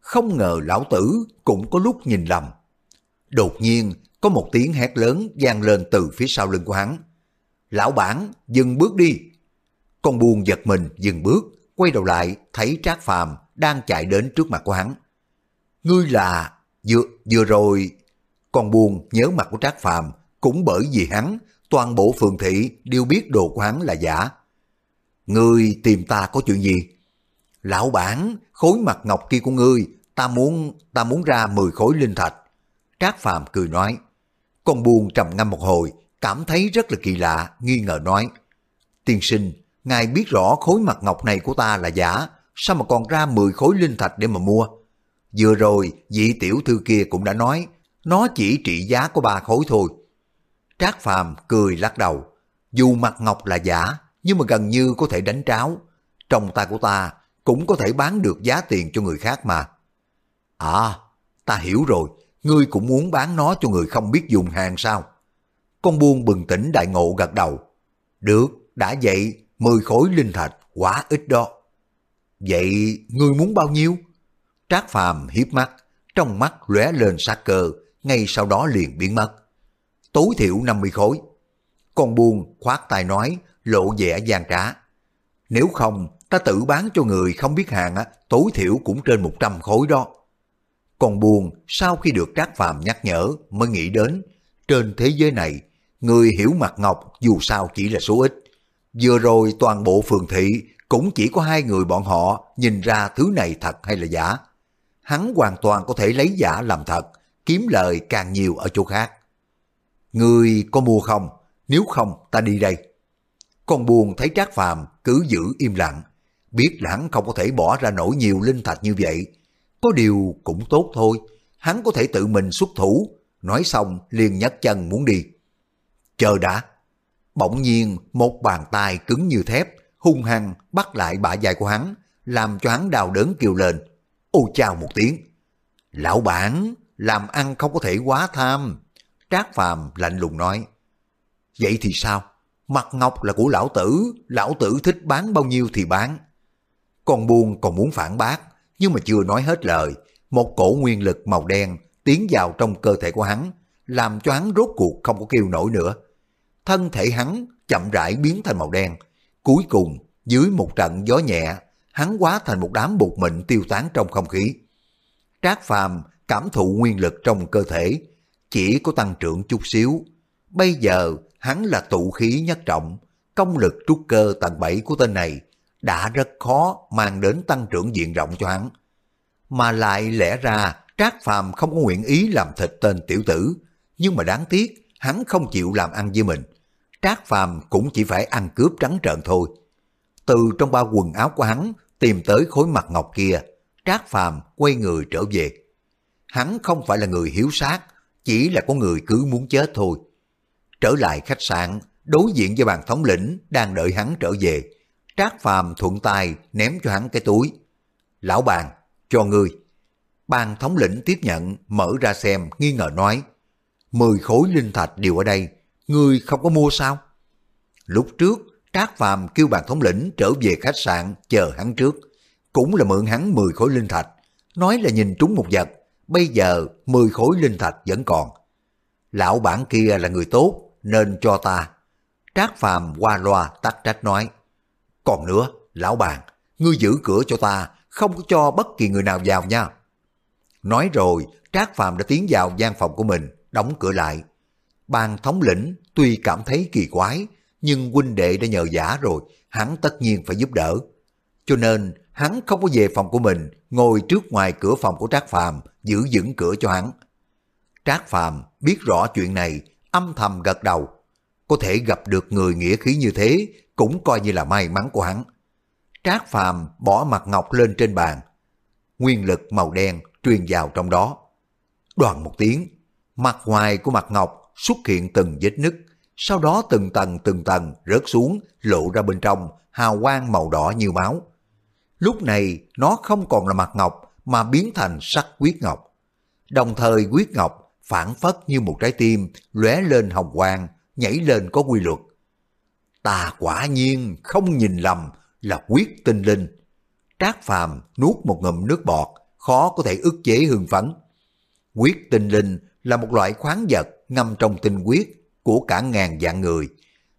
Không ngờ lão tử cũng có lúc nhìn lầm. Đột nhiên, có một tiếng hét lớn vang lên từ phía sau lưng của hắn. Lão bản, dừng bước đi. Con buồn giật mình, dừng bước, quay đầu lại, thấy Trác Phàm đang chạy đến trước mặt của hắn. Ngươi là... Vừa, vừa rồi... Con buồn nhớ mặt của Trác Phàm cũng bởi vì hắn, toàn bộ phường thị đều biết đồ của hắn là giả. Ngươi tìm ta có chuyện gì? Lão bản, khối mặt ngọc kia của ngươi, ta muốn, ta muốn ra 10 khối linh thạch. Trác Phàm cười nói. Con buồn trầm ngâm một hồi, cảm thấy rất là kỳ lạ, nghi ngờ nói. Tiên sinh, ngài biết rõ khối mặt ngọc này của ta là giả, sao mà còn ra 10 khối linh thạch để mà mua? Vừa rồi, vị tiểu thư kia cũng đã nói, nó chỉ trị giá có ba khối thôi. Trác Phàm cười lắc đầu, dù mặt ngọc là giả, nhưng mà gần như có thể đánh tráo. Trong tay của ta cũng có thể bán được giá tiền cho người khác mà. À, ta hiểu rồi, ngươi cũng muốn bán nó cho người không biết dùng hàng sao? Con buôn bừng tỉnh đại ngộ gật đầu. Được, đã vậy, 10 khối linh thạch, quá ít đó. Vậy ngươi muốn bao nhiêu? Trác Phàm hiếp mắt, trong mắt lóe lên sát cơ, ngay sau đó liền biến mất. Tối thiểu 50 khối. Con buồn khoát tay nói, lộ vẻ gian trá. Nếu không, ta tự bán cho người không biết hàng á, tối thiểu cũng trên 100 khối đó. Còn buồn sau khi được Trác Phàm nhắc nhở mới nghĩ đến, trên thế giới này, người hiểu mặt ngọc dù sao chỉ là số ít. Vừa rồi toàn bộ phường thị cũng chỉ có hai người bọn họ nhìn ra thứ này thật hay là giả. Hắn hoàn toàn có thể lấy giả làm thật, kiếm lời càng nhiều ở chỗ khác. Người có mua không? Nếu không, ta đi đây. Con buồn thấy Trác Phàm cứ giữ im lặng, biết là hắn không có thể bỏ ra nổi nhiều linh thạch như vậy. Có điều cũng tốt thôi, hắn có thể tự mình xuất thủ, nói xong liền nhấc chân muốn đi. Chờ đã. Bỗng nhiên một bàn tay cứng như thép, hung hăng bắt lại bả vai của hắn, làm cho hắn đau đớn kêu lên. Ô chào một tiếng. Lão bản, làm ăn không có thể quá tham. Trác Phàm lạnh lùng nói. Vậy thì sao? Mặt ngọc là của lão tử, lão tử thích bán bao nhiêu thì bán. Con buôn còn muốn phản bác, nhưng mà chưa nói hết lời. Một cổ nguyên lực màu đen tiến vào trong cơ thể của hắn, làm cho hắn rốt cuộc không có kêu nổi nữa. Thân thể hắn chậm rãi biến thành màu đen. Cuối cùng, dưới một trận gió nhẹ, hắn hóa thành một đám bột mịn tiêu tán trong không khí. Trác Phàm cảm thụ nguyên lực trong cơ thể, chỉ có tăng trưởng chút xíu. Bây giờ hắn là tụ khí nhất trọng, công lực trúc cơ tầng 7 của tên này đã rất khó mang đến tăng trưởng diện rộng cho hắn. Mà lại lẽ ra Trác Phàm không có nguyện ý làm thịt tên tiểu tử, nhưng mà đáng tiếc hắn không chịu làm ăn với mình. Trác Phàm cũng chỉ phải ăn cướp trắng trợn thôi. Từ trong ba quần áo của hắn tìm tới khối mặt ngọc kia, Trác Phàm quay người trở về. Hắn không phải là người hiếu sát, chỉ là có người cứ muốn chết thôi. Trở lại khách sạn, đối diện với bàn thống lĩnh đang đợi hắn trở về. Trác Phàm thuận tay ném cho hắn cái túi. Lão bàn, cho ngươi. Bàn thống lĩnh tiếp nhận, mở ra xem, nghi ngờ nói. Mười khối linh thạch đều ở đây, ngươi không có mua sao? Lúc trước, Trác Phàm kêu bàn thống lĩnh trở về khách sạn chờ hắn trước. Cũng là mượn hắn 10 khối linh thạch. Nói là nhìn trúng một vật, bây giờ 10 khối linh thạch vẫn còn. Lão bản kia là người tốt, nên cho ta. Trác Phàm qua loa tắt trách nói. Còn nữa, lão bàn, ngươi giữ cửa cho ta, không có cho bất kỳ người nào vào nha. Nói rồi, Trác Phàm đã tiến vào gian phòng của mình, đóng cửa lại. Ban thống lĩnh tuy cảm thấy kỳ quái, nhưng huynh đệ đã nhờ giả rồi, hắn tất nhiên phải giúp đỡ. Cho nên, hắn không có về phòng của mình, ngồi trước ngoài cửa phòng của Trác Phàm giữ vững cửa cho hắn. Trác Phàm biết rõ chuyện này, âm thầm gật đầu. Có thể gặp được người nghĩa khí như thế, cũng coi như là may mắn của hắn. Trác Phàm bỏ mặt ngọc lên trên bàn. Nguyên lực màu đen truyền vào trong đó. Đoàn một tiếng, mặt ngoài của mặt ngọc xuất hiện từng vết nứt, sau đó từng tầng từng tầng rớt xuống, lộ ra bên trong, hào quang màu đỏ như máu. Lúc này, nó không còn là mặt ngọc, mà biến thành sắc quyết ngọc. Đồng thời quyết ngọc phản phất như một trái tim, lóe lên hồng quang, nhảy lên có quy luật. Ta quả nhiên không nhìn lầm là quyết tinh linh. Trác phàm nuốt một ngụm nước bọt, khó có thể ức chế hương phấn. Quyết tinh linh là một loại khoáng vật ngâm trong tinh quyết của cả ngàn dạng người,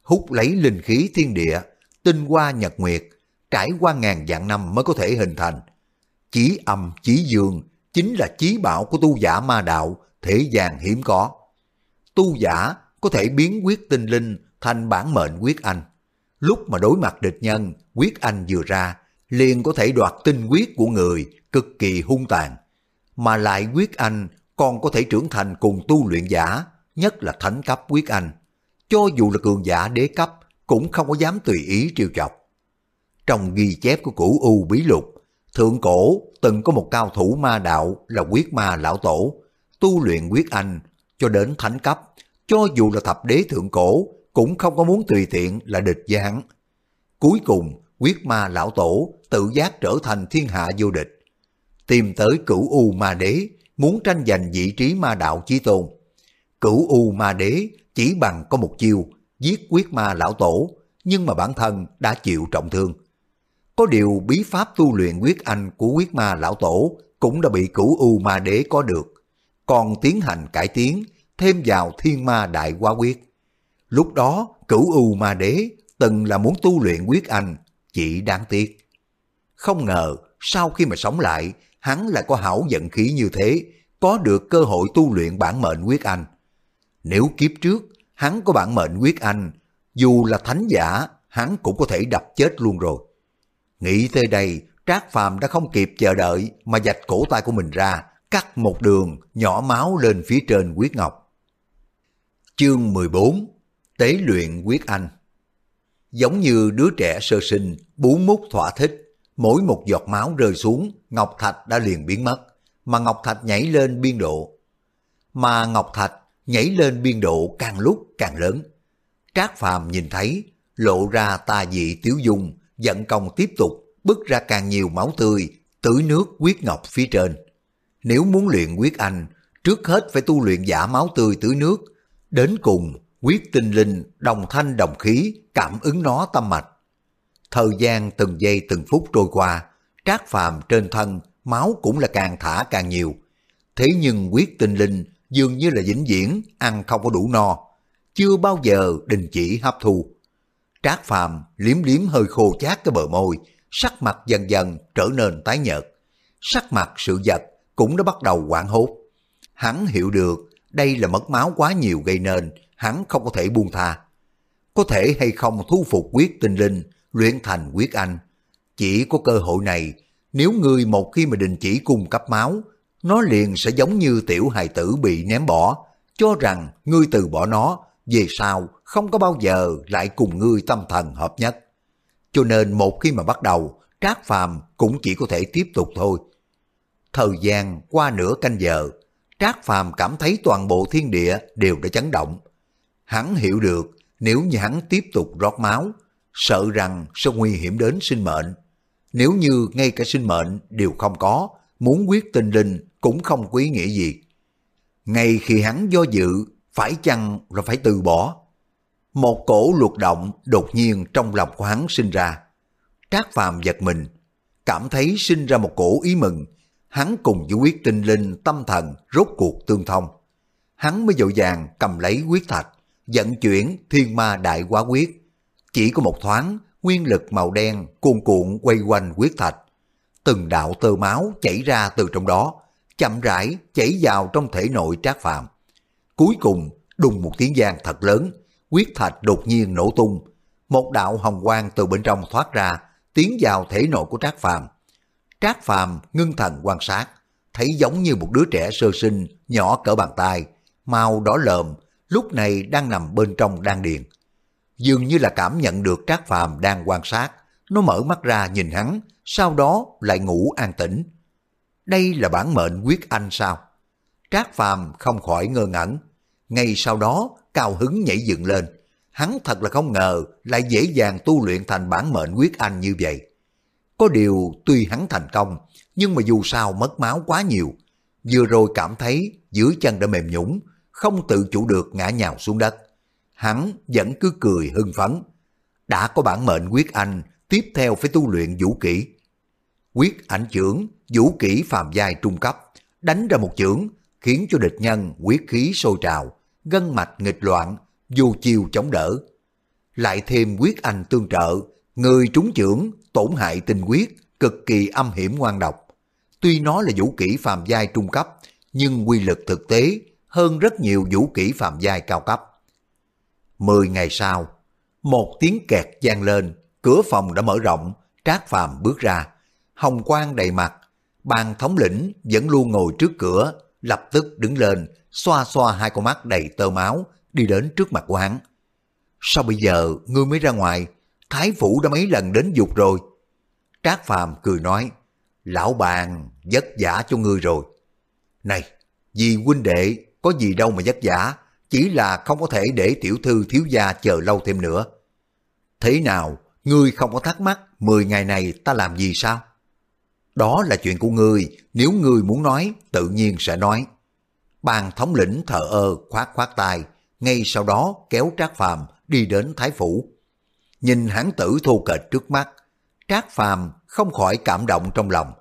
hút lấy linh khí thiên địa, tinh hoa nhật nguyệt, trải qua ngàn vạn năm mới có thể hình thành. Chí âm, chí dương chính là chí bảo của tu giả ma đạo, thế gian hiếm có. Tu giả có thể biến quyết tinh linh thành bản mệnh quyết anh. Lúc mà đối mặt địch nhân, quyết anh vừa ra, liền có thể đoạt tinh quyết của người, cực kỳ hung tàn. Mà lại quyết anh còn có thể trưởng thành cùng tu luyện giả, nhất là thánh cấp quyết anh. Cho dù là cường giả đế cấp, cũng không có dám tùy ý trêu chọc. Trong ghi chép của cửu U Bí Lục, thượng cổ từng có một cao thủ ma đạo là quyết ma lão tổ, tu luyện quyết anh cho đến thánh cấp, cho dù là thập đế thượng cổ cũng không có muốn tùy tiện là địch với hắn. Cuối cùng, quyết ma lão tổ tự giác trở thành thiên hạ vô địch. Tìm tới cửu U ma đế, muốn tranh giành vị trí ma đạo chí tôn. Cửu U ma đế chỉ bằng có một chiêu, giết quyết ma lão tổ, nhưng mà bản thân đã chịu trọng thương. Có điều bí pháp tu luyện quyết anh của quyết ma lão tổ cũng đã bị cửu U ma đế có được, còn tiến hành cải tiến, thêm vào thiên ma đại quá quyết. Lúc đó, cửu U ma đế từng là muốn tu luyện quyết anh, chỉ đáng tiếc. Không ngờ, sau khi mà sống lại, hắn lại có hảo vận khí như thế, có được cơ hội tu luyện bản mệnh quyết anh. Nếu kiếp trước, hắn có bản mệnh quyết anh, dù là thánh giả, hắn cũng có thể đập chết luôn rồi. Nghĩ tới đây, Trác Phàm đã không kịp chờ đợi mà dạch cổ tay của mình ra, cắt một đường nhỏ máu lên phía trên quyết ngọc. Chương 14 Tế luyện quyết anh Giống như đứa trẻ sơ sinh, bú mút thỏa thích, mỗi một giọt máu rơi xuống, Ngọc Thạch đã liền biến mất, mà Ngọc Thạch nhảy lên biên độ. Mà Ngọc Thạch nhảy lên biên độ càng lúc càng lớn. Trác Phàm nhìn thấy, lộ ra tà dị tiếu dung, giận công tiếp tục, bứt ra càng nhiều máu tươi, tưới nước quyết ngọc phía trên. Nếu muốn luyện quyết anh, trước hết phải tu luyện giả máu tươi tưới nước, đến cùng quyết tinh linh đồng thanh đồng khí cảm ứng nó tâm mạch. Thời gian từng giây từng phút trôi qua, trác phàm trên thân máu cũng là càng thả càng nhiều. Thế nhưng quyết tinh linh dường như là vĩnh viễn ăn không có đủ no, chưa bao giờ đình chỉ hấp thu. Trác phàm liếm liếm hơi khô chát cái bờ môi, sắc mặt dần dần trở nên tái nhợt. Sắc mặt sự vật cũng đã bắt đầu quảng hốt. Hắn hiểu được đây là mất máu quá nhiều gây nên, hắn không có thể buông tha. Có thể hay không thu phục quyết tinh linh, luyện thành quyết anh. Chỉ có cơ hội này, nếu người một khi mà đình chỉ cung cấp máu, nó liền sẽ giống như tiểu hài tử bị ném bỏ, cho rằng ngươi từ bỏ nó, về sau không có bao giờ lại cùng ngươi tâm thần hợp nhất. Cho nên một khi mà bắt đầu, Trác Phàm cũng chỉ có thể tiếp tục thôi. Thời gian qua nửa canh giờ, Trác Phàm cảm thấy toàn bộ thiên địa đều đã chấn động. Hắn hiểu được nếu như hắn tiếp tục rót máu, sợ rằng sẽ nguy hiểm đến sinh mệnh. Nếu như ngay cả sinh mệnh đều không có, muốn quyết tinh linh cũng không quý nghĩa gì. Ngay khi hắn do dự, phải chăng rồi phải từ bỏ? Một cổ luật động đột nhiên trong lòng của hắn sinh ra. Trác Phàm giật mình, cảm thấy sinh ra một cổ ý mừng, hắn cùng với quyết tinh linh tâm thần rốt cuộc tương thông. Hắn mới dội vàng cầm lấy quyết thạch, vận chuyển thiên ma đại quá quyết. Chỉ có một thoáng, nguyên lực màu đen cuồn cuộn quay quanh quyết thạch. Từng đạo tơ máu chảy ra từ trong đó, chậm rãi chảy vào trong thể nội trác phàm. Cuối cùng, đùng một tiếng giang thật lớn, quyết thạch đột nhiên nổ tung. Một đạo hồng quang từ bên trong thoát ra, tiến vào thể nội của trác phàm. Trác phàm ngưng thần quan sát, thấy giống như một đứa trẻ sơ sinh, nhỏ cỡ bàn tay, màu đỏ lợm, lúc này đang nằm bên trong đan điền. Dường như là cảm nhận được Trác Phàm đang quan sát, nó mở mắt ra nhìn hắn, sau đó lại ngủ an tĩnh. Đây là bản mệnh quyết anh sao? Trác Phàm không khỏi ngơ ngẩn. Ngay sau đó, cao hứng nhảy dựng lên. Hắn thật là không ngờ lại dễ dàng tu luyện thành bản mệnh quyết anh như vậy. Có điều tuy hắn thành công, nhưng mà dù sao mất máu quá nhiều. Vừa rồi cảm thấy dưới chân đã mềm nhũng, không tự chủ được ngã nhào xuống đất. Hắn vẫn cứ cười hưng phấn. Đã có bản mệnh quyết anh, tiếp theo phải tu luyện vũ kỹ. Quyết ảnh trưởng, vũ kỹ phàm giai trung cấp, đánh ra một chưởng, khiến cho địch nhân quyết khí sôi trào, gân mạch nghịch loạn, dù chiều chống đỡ. Lại thêm quyết anh tương trợ, người trúng chưởng, tổn hại tình quyết, cực kỳ âm hiểm ngoan độc. Tuy nó là vũ kỹ phàm giai trung cấp, nhưng quy lực thực tế hơn rất nhiều vũ kỹ phàm giai cao cấp. Mười ngày sau, một tiếng kẹt gian lên, cửa phòng đã mở rộng, Trác Phàm bước ra, hồng quang đầy mặt, bàn thống lĩnh vẫn luôn ngồi trước cửa, lập tức đứng lên, xoa xoa hai con mắt đầy tơ máu, đi đến trước mặt của hắn. Sao bây giờ ngươi mới ra ngoài? Thái phủ đã mấy lần đến dục rồi. Trác Phàm cười nói, lão bàn vất giả cho ngươi rồi. Này, vì huynh đệ có gì đâu mà vất giả, chỉ là không có thể để tiểu thư thiếu gia chờ lâu thêm nữa. Thế nào, ngươi không có thắc mắc 10 ngày này ta làm gì sao? Đó là chuyện của ngươi, nếu ngươi muốn nói, tự nhiên sẽ nói. Bàn thống lĩnh thờ ơ khoát khoát tay, ngay sau đó kéo Trác Phàm đi đến Thái Phủ. Nhìn hán tử thô kệch trước mắt, Trác Phàm không khỏi cảm động trong lòng.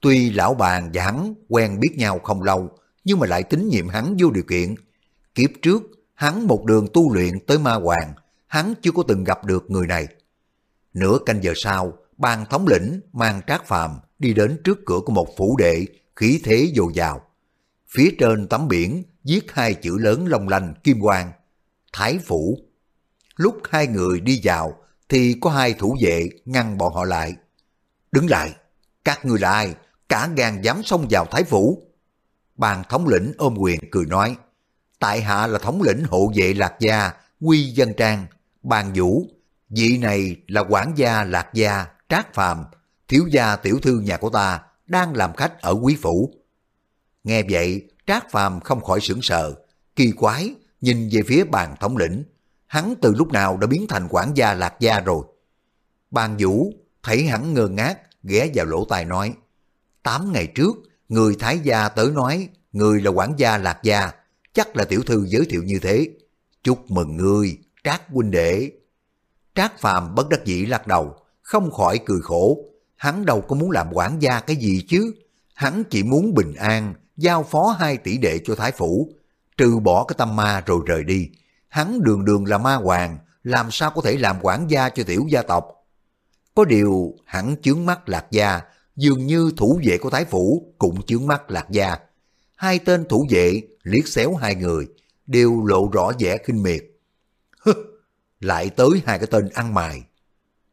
Tuy lão bàn và hắn quen biết nhau không lâu, nhưng mà lại tín nhiệm hắn vô điều kiện. Kiếp trước, hắn một đường tu luyện tới ma hoàng, hắn chưa có từng gặp được người này. Nửa canh giờ sau, ban thống lĩnh mang trác phàm đi đến trước cửa của một phủ đệ, khí thế dồi dào. Phía trên tấm biển viết hai chữ lớn long lanh kim quang, Thái Phủ. Lúc hai người đi vào thì có hai thủ vệ ngăn bọn họ lại. Đứng lại, các người là ai? Cả gan dám xông vào Thái Phủ. Bàn thống lĩnh ôm quyền cười nói, tại hạ là thống lĩnh hộ vệ lạc gia, quy dân trang, bàn vũ, vị này là quản gia lạc gia, trác phàm, thiếu gia tiểu thư nhà của ta, đang làm khách ở quý phủ. Nghe vậy, trác phàm không khỏi sững sờ, kỳ quái, nhìn về phía bàn thống lĩnh. Hắn từ lúc nào đã biến thành quản gia lạc gia rồi. Bàn vũ thấy hắn ngơ ngác, ghé vào lỗ tai nói, tám ngày trước, người Thái gia tới nói, người là quản gia lạc gia, chắc là tiểu thư giới thiệu như thế. Chúc mừng ngươi, trác huynh đệ. Trác phàm bất đắc dĩ lắc đầu, không khỏi cười khổ. Hắn đâu có muốn làm quản gia cái gì chứ. Hắn chỉ muốn bình an, giao phó hai tỷ đệ cho thái phủ, trừ bỏ cái tâm ma rồi rời đi. Hắn đường đường là ma hoàng, làm sao có thể làm quản gia cho tiểu gia tộc. Có điều hắn chướng mắt lạc gia, dường như thủ vệ của thái phủ cũng chướng mắt lạc gia. Hai tên thủ vệ liếc xéo hai người, đều lộ rõ vẻ khinh miệt. Hứ, lại tới hai cái tên ăn mày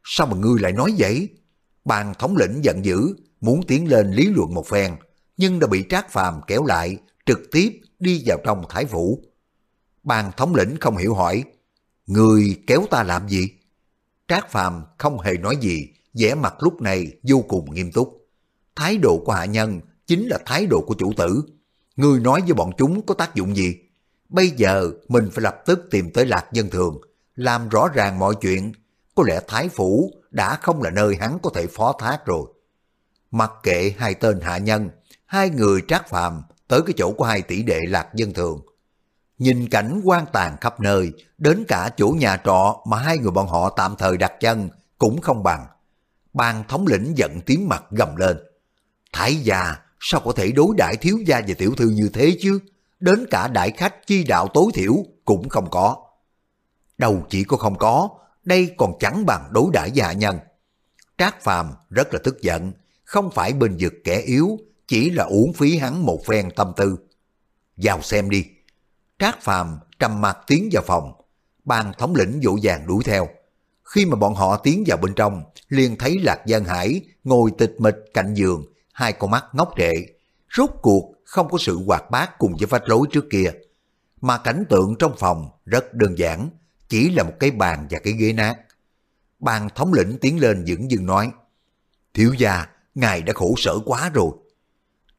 Sao mà ngươi lại nói vậy? Bàn thống lĩnh giận dữ, muốn tiến lên lý luận một phen, nhưng đã bị Trác Phàm kéo lại, trực tiếp đi vào trong thái phủ. Bàn thống lĩnh không hiểu hỏi, người kéo ta làm gì? Trác Phàm không hề nói gì, vẻ mặt lúc này vô cùng nghiêm túc. Thái độ của hạ nhân chính là thái độ của chủ tử. Người nói với bọn chúng có tác dụng gì? Bây giờ mình phải lập tức tìm tới lạc dân thường, làm rõ ràng mọi chuyện. Có lẽ Thái Phủ đã không là nơi hắn có thể phó thác rồi. Mặc kệ hai tên hạ nhân, hai người trác phàm tới cái chỗ của hai tỷ đệ lạc dân thường. Nhìn cảnh quan tàn khắp nơi, đến cả chỗ nhà trọ mà hai người bọn họ tạm thời đặt chân cũng không bằng. Ban thống lĩnh giận tiếng mặt gầm lên. Thái già, sao có thể đối đãi thiếu gia và tiểu thư như thế chứ? Đến cả đại khách chi đạo tối thiểu cũng không có. Đâu chỉ có không có, đây còn chẳng bằng đối đãi với hạ nhân. Trác Phàm rất là tức giận, không phải bình vực kẻ yếu, chỉ là uổng phí hắn một phen tâm tư. Vào xem đi. Trác Phàm trầm mặt tiến vào phòng, ban thống lĩnh dỗ dàng đuổi theo. Khi mà bọn họ tiến vào bên trong, liền thấy Lạc Giang Hải ngồi tịch mịch cạnh giường, hai con mắt ngốc trệ. Rốt cuộc không có sự hoạt bát cùng với vách lối trước kia. Mà cảnh tượng trong phòng rất đơn giản, chỉ là một cái bàn và cái ghế nát. Bàn thống lĩnh tiến lên dững dưng nói, Thiếu gia, ngài đã khổ sở quá rồi.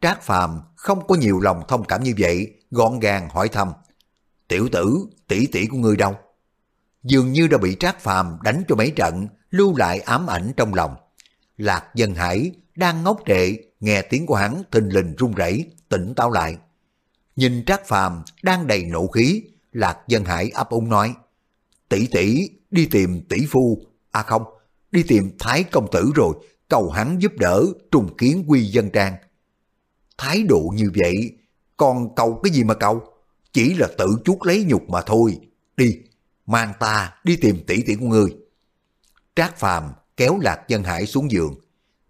Trác Phàm không có nhiều lòng thông cảm như vậy, gọn gàng hỏi thăm, Tiểu tử, tỷ tỷ của ngươi đâu? Dường như đã bị Trác Phàm đánh cho mấy trận, lưu lại ám ảnh trong lòng. Lạc Dân Hải đang ngốc trệ, nghe tiếng của hắn thình lình run rẩy, tỉnh táo lại. Nhìn Trác Phàm đang đầy nộ khí, Lạc Dân Hải ấp úng nói, tỷ tỷ đi tìm tỷ phu, à không, đi tìm Thái công tử rồi, cầu hắn giúp đỡ trùng kiến quy dân trang. Thái độ như vậy, còn cầu cái gì mà cầu? Chỉ là tự chuốt lấy nhục mà thôi. Đi, mang ta đi tìm tỷ tỷ của ngươi. Trác Phàm kéo Lạc Dân Hải xuống giường.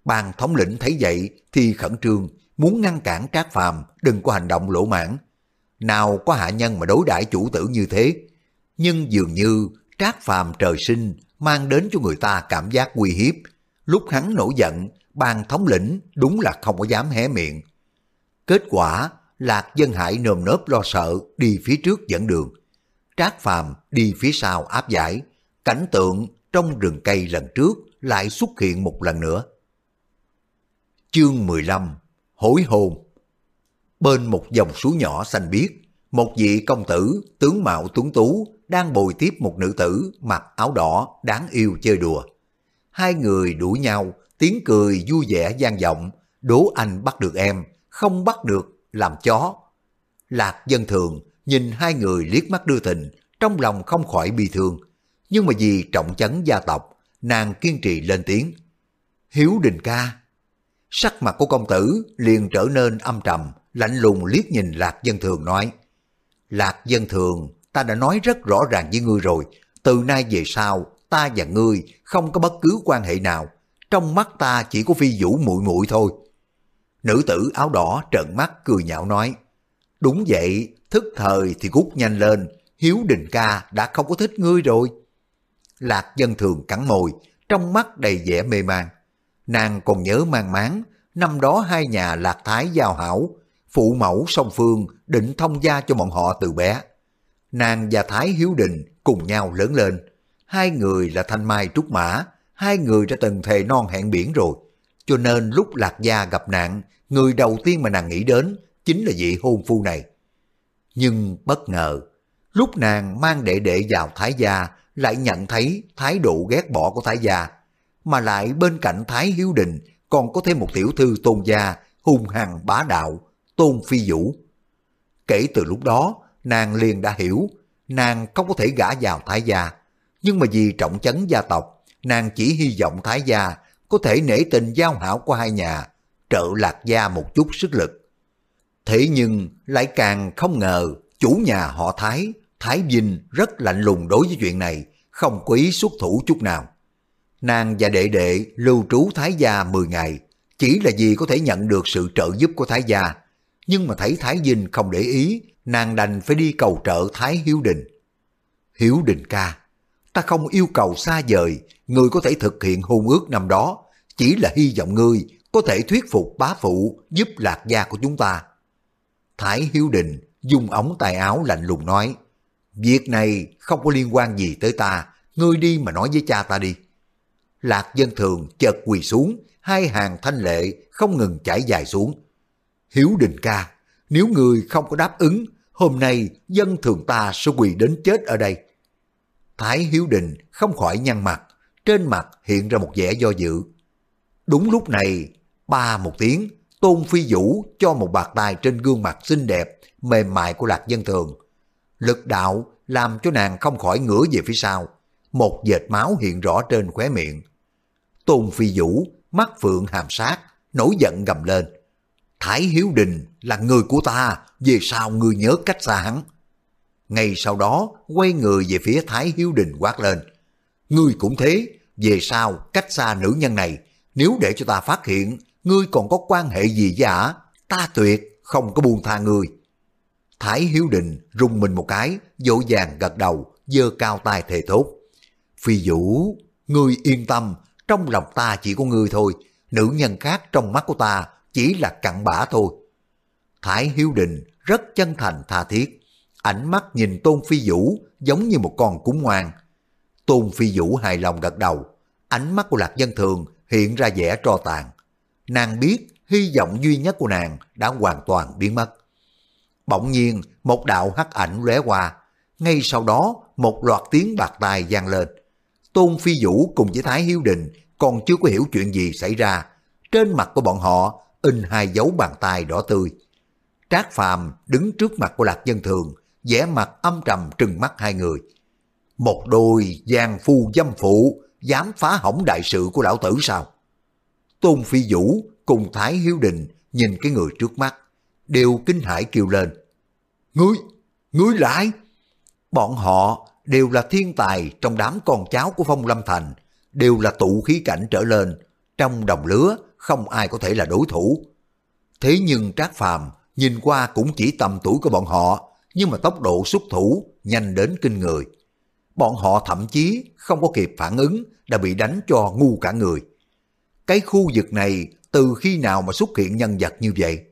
Ban thống lĩnh thấy vậy thì khẩn trương, muốn ngăn cản Trác Phàm đừng có hành động lỗ mãn. Nào có hạ nhân mà đối đãi chủ tử như thế, nhưng dường như Trác Phàm trời sinh mang đến cho người ta cảm giác uy hiếp. Lúc hắn nổi giận, ban thống lĩnh đúng là không có dám hé miệng. Kết quả, Lạc Dân Hải nơm nớp lo sợ đi phía trước dẫn đường. Trác Phàm đi phía sau áp giải. Cảnh tượng trong rừng cây lần trước lại xuất hiện một lần nữa. Chương 15 Hối hồn. Bên một dòng suối nhỏ xanh biếc, một vị công tử tướng mạo tuấn tú đang bồi tiếp một nữ tử mặc áo đỏ đáng yêu chơi đùa. Hai người đuổi nhau, tiếng cười vui vẻ gian vọng, đố anh bắt được em, không bắt được làm chó. Lạc dân thường nhìn hai người liếc mắt đưa tình, trong lòng không khỏi bi thương. Nhưng mà vì trọng chấn gia tộc, nàng kiên trì lên tiếng. Hiếu đình ca. Sắc mặt của công tử liền trở nên âm trầm, lạnh lùng liếc nhìn Lạc dân thường nói. Lạc dân thường ta đã nói rất rõ ràng với ngươi rồi, từ nay về sau, ta và ngươi không có bất cứ quan hệ nào, trong mắt ta chỉ có phi vũ muội muội thôi. Nữ tử áo đỏ trợn mắt cười nhạo nói, đúng vậy, thức thời thì cút nhanh lên, Hiếu Đình ca đã không có thích ngươi rồi. Lạc dân thường cắn môi, trong mắt đầy vẻ mê man. Nàng còn nhớ mang máng, năm đó hai nhà Lạc Thái giao hảo, phụ mẫu song phương định thông gia cho bọn họ từ bé. Nàng và Thái Hiếu Đình cùng nhau lớn lên. Hai người là thanh mai trúc mã, hai người đã từng thề non hẹn biển rồi. Cho nên lúc Lạc Gia gặp nạn, người đầu tiên mà nàng nghĩ đến chính là vị hôn phu này. Nhưng bất ngờ, lúc nàng mang đệ đệ vào Thái Gia lại nhận thấy thái độ ghét bỏ của Thái Gia, mà lại bên cạnh Thái Hiếu Đình còn có thêm một tiểu thư tôn gia hung hăng bá đạo, tôn phi vũ. Kể từ lúc đó, nàng liền đã hiểu, nàng không có thể gả vào Thái Gia, nhưng mà vì trọng chấn gia tộc, nàng chỉ hy vọng Thái Gia có thể nể tình giao hảo của hai nhà, trợ lạc gia một chút sức lực. Thế nhưng lại càng không ngờ chủ nhà họ Thái, Thái Vinh rất lạnh lùng đối với chuyện này, không quý xuất thủ chút nào. Nàng và đệ đệ lưu trú Thái gia 10 ngày, chỉ là vì có thể nhận được sự trợ giúp của Thái gia. Nhưng mà thấy Thái Vinh không để ý, nàng đành phải đi cầu trợ Thái Hiếu Đình. Hiếu Đình ca, ta không yêu cầu xa vời, người có thể thực hiện hôn ước năm đó, chỉ là hy vọng ngươi có thể thuyết phục bá phụ giúp lạc gia của chúng ta. Thái Hiếu Đình dùng ống tay áo lạnh lùng nói, việc này không có liên quan gì tới ta, ngươi đi mà nói với cha ta đi. Lạc dân thường chợt quỳ xuống, hai hàng thanh lệ không ngừng chảy dài xuống. Hiếu Đình ca, nếu người không có đáp ứng, hôm nay dân thường ta sẽ quỳ đến chết ở đây. Thái Hiếu Đình không khỏi nhăn mặt, trên mặt hiện ra một vẻ do dự. Đúng lúc này, ba một tiếng, Tôn Phi Vũ cho một bạc tay trên gương mặt xinh đẹp, mềm mại của Lạc Dân Thường. Lực đạo làm cho nàng không khỏi ngửa về phía sau, một vệt máu hiện rõ trên khóe miệng. Tôn Phi Vũ, mắt phượng hàm sát, nổi giận gầm lên. Thái Hiếu Đình là người của ta, về sau ngươi nhớ cách xa hắn. Ngay sau đó, quay người về phía Thái Hiếu Đình quát lên. Ngươi cũng thế, về sau cách xa nữ nhân này, nếu để cho ta phát hiện, ngươi còn có quan hệ gì giả, ta tuyệt không có buông tha ngươi. Thái Hiếu Đình rung mình một cái, dỗ dàng gật đầu, dơ cao tay thề thốt. Phi Vũ, ngươi yên tâm, trong lòng ta chỉ có ngươi thôi, nữ nhân khác trong mắt của ta chỉ là cặn bã thôi. Thái Hiếu Đình rất chân thành tha thiết, ánh mắt nhìn Tôn Phi Vũ giống như một con cúng ngoan. Tôn Phi Vũ hài lòng gật đầu, ánh mắt của Lạc Dân Thường hiện ra vẻ tro tàn. Nàng biết hy vọng duy nhất của nàng đã hoàn toàn biến mất. Bỗng nhiên, một đạo hắc ảnh lóe qua, ngay sau đó một loạt tiếng bạc tai vang lên. Tôn Phi Vũ cùng với Thái Hiếu Đình còn chưa có hiểu chuyện gì xảy ra. Trên mặt của bọn họ in hai dấu bàn tay đỏ tươi. Trác Phàm đứng trước mặt của Lạc Dân Thường, vẻ mặt âm trầm trừng mắt hai người. Một đôi giang phu dâm phụ dám phá hỏng đại sự của lão tử sao? Tôn Phi Vũ cùng Thái Hiếu Đình nhìn cái người trước mắt, đều kinh hãi kêu lên. Ngươi, ngươi lại! Bọn họ đều là thiên tài trong đám con cháu của Phong Lâm Thành, đều là tụ khí cảnh trở lên, trong đồng lứa không ai có thể là đối thủ. Thế nhưng Trác Phàm nhìn qua cũng chỉ tầm tuổi của bọn họ, nhưng mà tốc độ xuất thủ nhanh đến kinh người. Bọn họ thậm chí không có kịp phản ứng đã bị đánh cho ngu cả người. Cái khu vực này từ khi nào mà xuất hiện nhân vật như vậy?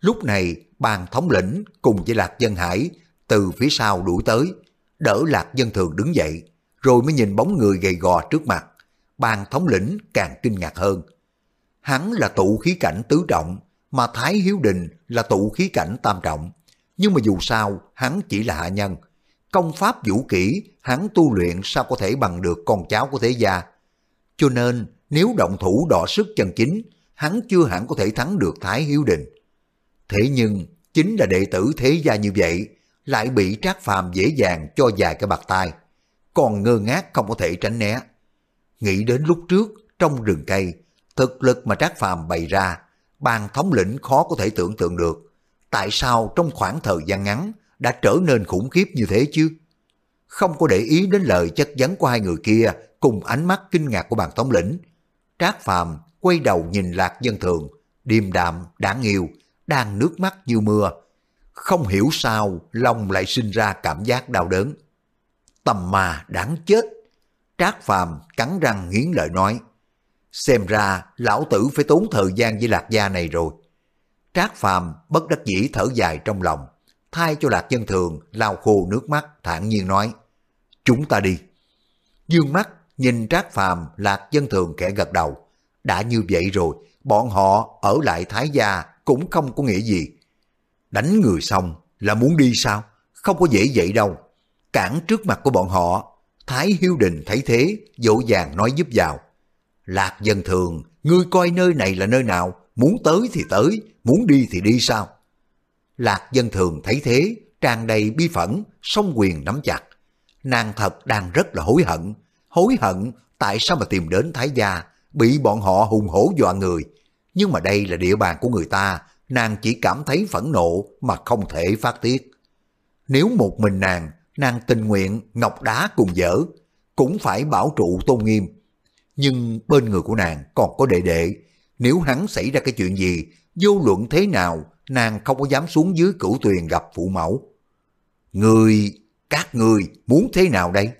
Lúc này, bàn thống lĩnh cùng với Lạc Dân Hải từ phía sau đuổi tới, đỡ Lạc Dân Thường đứng dậy, rồi mới nhìn bóng người gầy gò trước mặt. Bàn thống lĩnh càng kinh ngạc hơn. Hắn là tụ khí cảnh tứ trọng, mà Thái Hiếu Đình là tụ khí cảnh tam trọng. Nhưng mà dù sao, hắn chỉ là hạ nhân. Công pháp vũ kỹ, hắn tu luyện sao có thể bằng được con cháu của thế gia. Cho nên, nếu động thủ đọ sức chân chính, hắn chưa hẳn có thể thắng được Thái Hiếu Đình. Thế nhưng, chính là đệ tử thế gia như vậy, lại bị Trác Phàm dễ dàng cho dài cái bạc tai, còn ngơ ngác không có thể tránh né. Nghĩ đến lúc trước, trong rừng cây, thực lực mà Trác Phàm bày ra, ban thống lĩnh khó có thể tưởng tượng được. Tại sao trong khoảng thời gian ngắn đã trở nên khủng khiếp như thế chứ? Không có để ý đến lời chất vấn của hai người kia cùng ánh mắt kinh ngạc của bàn thống lĩnh. Trác Phàm quay đầu nhìn Lạc Dân Thường, điềm đạm, đáng yêu, đang nước mắt như mưa. Không hiểu sao lòng lại sinh ra cảm giác đau đớn. Tầm mà đáng chết. Trác Phàm cắn răng nghiến lợi nói. Xem ra lão tử phải tốn thời gian với lạc gia này rồi. Trác Phàm bất đắc dĩ thở dài trong lòng, thay cho Lạc Dân Thường lau khô nước mắt thản nhiên nói, chúng ta đi. Dương mắt nhìn Trác Phàm Lạc Dân Thường kẻ gật đầu, đã như vậy rồi, bọn họ ở lại Thái Gia cũng không có nghĩa gì. Đánh người xong là muốn đi sao? Không có dễ vậy đâu. Cản trước mặt của bọn họ, Thái Hiếu Đình thấy thế, dỗ dàng nói giúp vào. Lạc dân thường, ngươi coi nơi này là nơi nào, muốn tới thì tới, muốn đi thì đi sao? Lạc dân thường thấy thế, tràn đầy bi phẫn, song quyền nắm chặt. Nàng thật đang rất là hối hận. Hối hận tại sao mà tìm đến Thái Gia, bị bọn họ hùng hổ dọa người. Nhưng mà đây là địa bàn của người ta, nàng chỉ cảm thấy phẫn nộ mà không thể phát tiết. Nếu một mình nàng, nàng tình nguyện ngọc đá cùng dở, cũng phải bảo trụ tôn nghiêm. Nhưng bên người của nàng còn có đệ đệ, nếu hắn xảy ra cái chuyện gì, vô luận thế nào, nàng không có dám xuống dưới cửu tuyền gặp phụ mẫu. Người, các người muốn thế nào đây?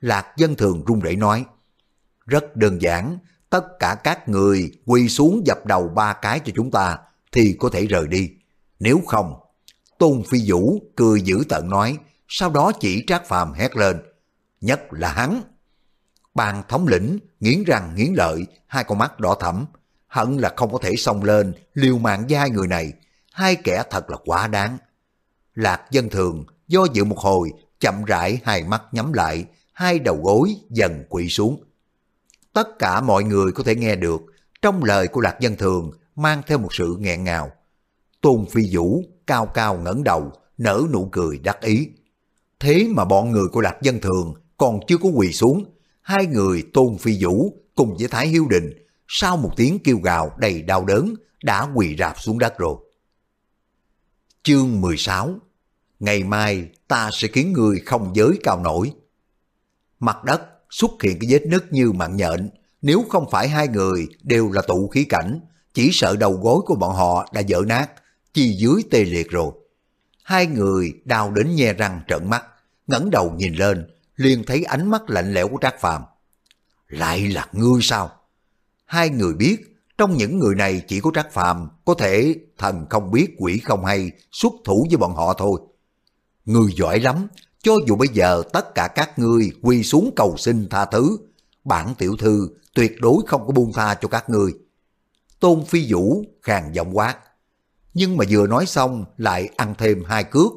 Lạc dân thường run rẩy nói. Rất đơn giản, tất cả các người quỳ xuống dập đầu ba cái cho chúng ta thì có thể rời đi. Nếu không, Tôn Phi Vũ cười giữ tận nói, sau đó chỉ Trác Phàm hét lên, nhất là hắn. Bàn thống lĩnh nghiến răng nghiến lợi, hai con mắt đỏ thẫm, hận là không có thể xông lên liều mạng với hai người này, hai kẻ thật là quá đáng. Lạc dân thường do dự một hồi, chậm rãi hai mắt nhắm lại, hai đầu gối dần quỵ xuống. Tất cả mọi người có thể nghe được, trong lời của Lạc dân thường mang theo một sự nghẹn ngào. Tôn Phi Vũ cao cao ngẩng đầu, nở nụ cười đắc ý. Thế mà bọn người của Lạc Dân Thường còn chưa có quỳ xuống, hai người Tôn Phi Vũ cùng với Thái Hiếu Đình sau một tiếng kêu gào đầy đau đớn đã quỳ rạp xuống đất rồi. Chương 16 Ngày mai ta sẽ khiến người không giới cao nổi. Mặt đất xuất hiện cái vết nứt như mạng nhện, nếu không phải hai người đều là tụ khí cảnh, chỉ sợ đầu gối của bọn họ đã dở nát, chi dưới tê liệt rồi. Hai người đau đến nhe răng trợn mắt, ngẩng đầu nhìn lên, liền thấy ánh mắt lạnh lẽo của Trác Phàm. Lại là ngươi sao? Hai người biết, trong những người này chỉ có Trác Phàm có thể thần không biết quỷ không hay xuất thủ với bọn họ thôi. Ngươi giỏi lắm, cho dù bây giờ tất cả các ngươi quy xuống cầu xin tha thứ, bản tiểu thư tuyệt đối không có buông tha cho các ngươi. Tôn Phi Vũ khàn giọng quát. Nhưng mà vừa nói xong lại ăn thêm hai cước.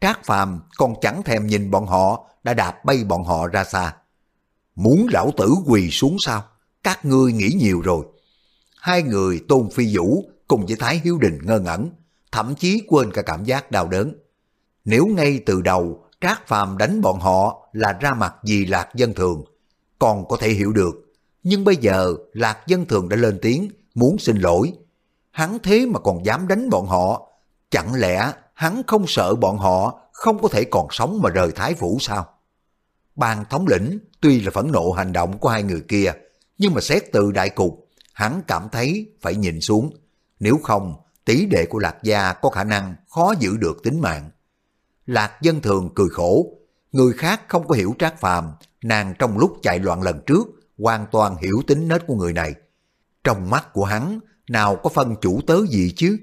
Trác Phàm còn chẳng thèm nhìn bọn họ đã đạp bay bọn họ ra xa. Muốn lão tử quỳ xuống sao? Các ngươi nghĩ nhiều rồi. Hai người Tôn Phi Vũ cùng với Thái Hiếu Đình ngơ ngẩn, thậm chí quên cả cảm giác đau đớn. Nếu ngay từ đầu Trác Phàm đánh bọn họ là ra mặt vì Lạc Dân Thường, còn có thể hiểu được. Nhưng bây giờ Lạc Dân Thường đã lên tiếng muốn xin lỗi. Hắn thế mà còn dám đánh bọn họ. Chẳng lẽ hắn không sợ bọn họ không có thể còn sống mà rời Thái Phủ sao? Ban thống lĩnh tuy là phẫn nộ hành động của hai người kia, nhưng mà xét từ đại cục, hắn cảm thấy phải nhìn xuống. Nếu không, tỷ đệ của Lạc Gia có khả năng khó giữ được tính mạng. Lạc dân thường cười khổ, người khác không có hiểu trác phàm, nàng trong lúc chạy loạn lần trước, hoàn toàn hiểu tính nết của người này. Trong mắt của hắn, nào có phân chủ tớ gì chứ?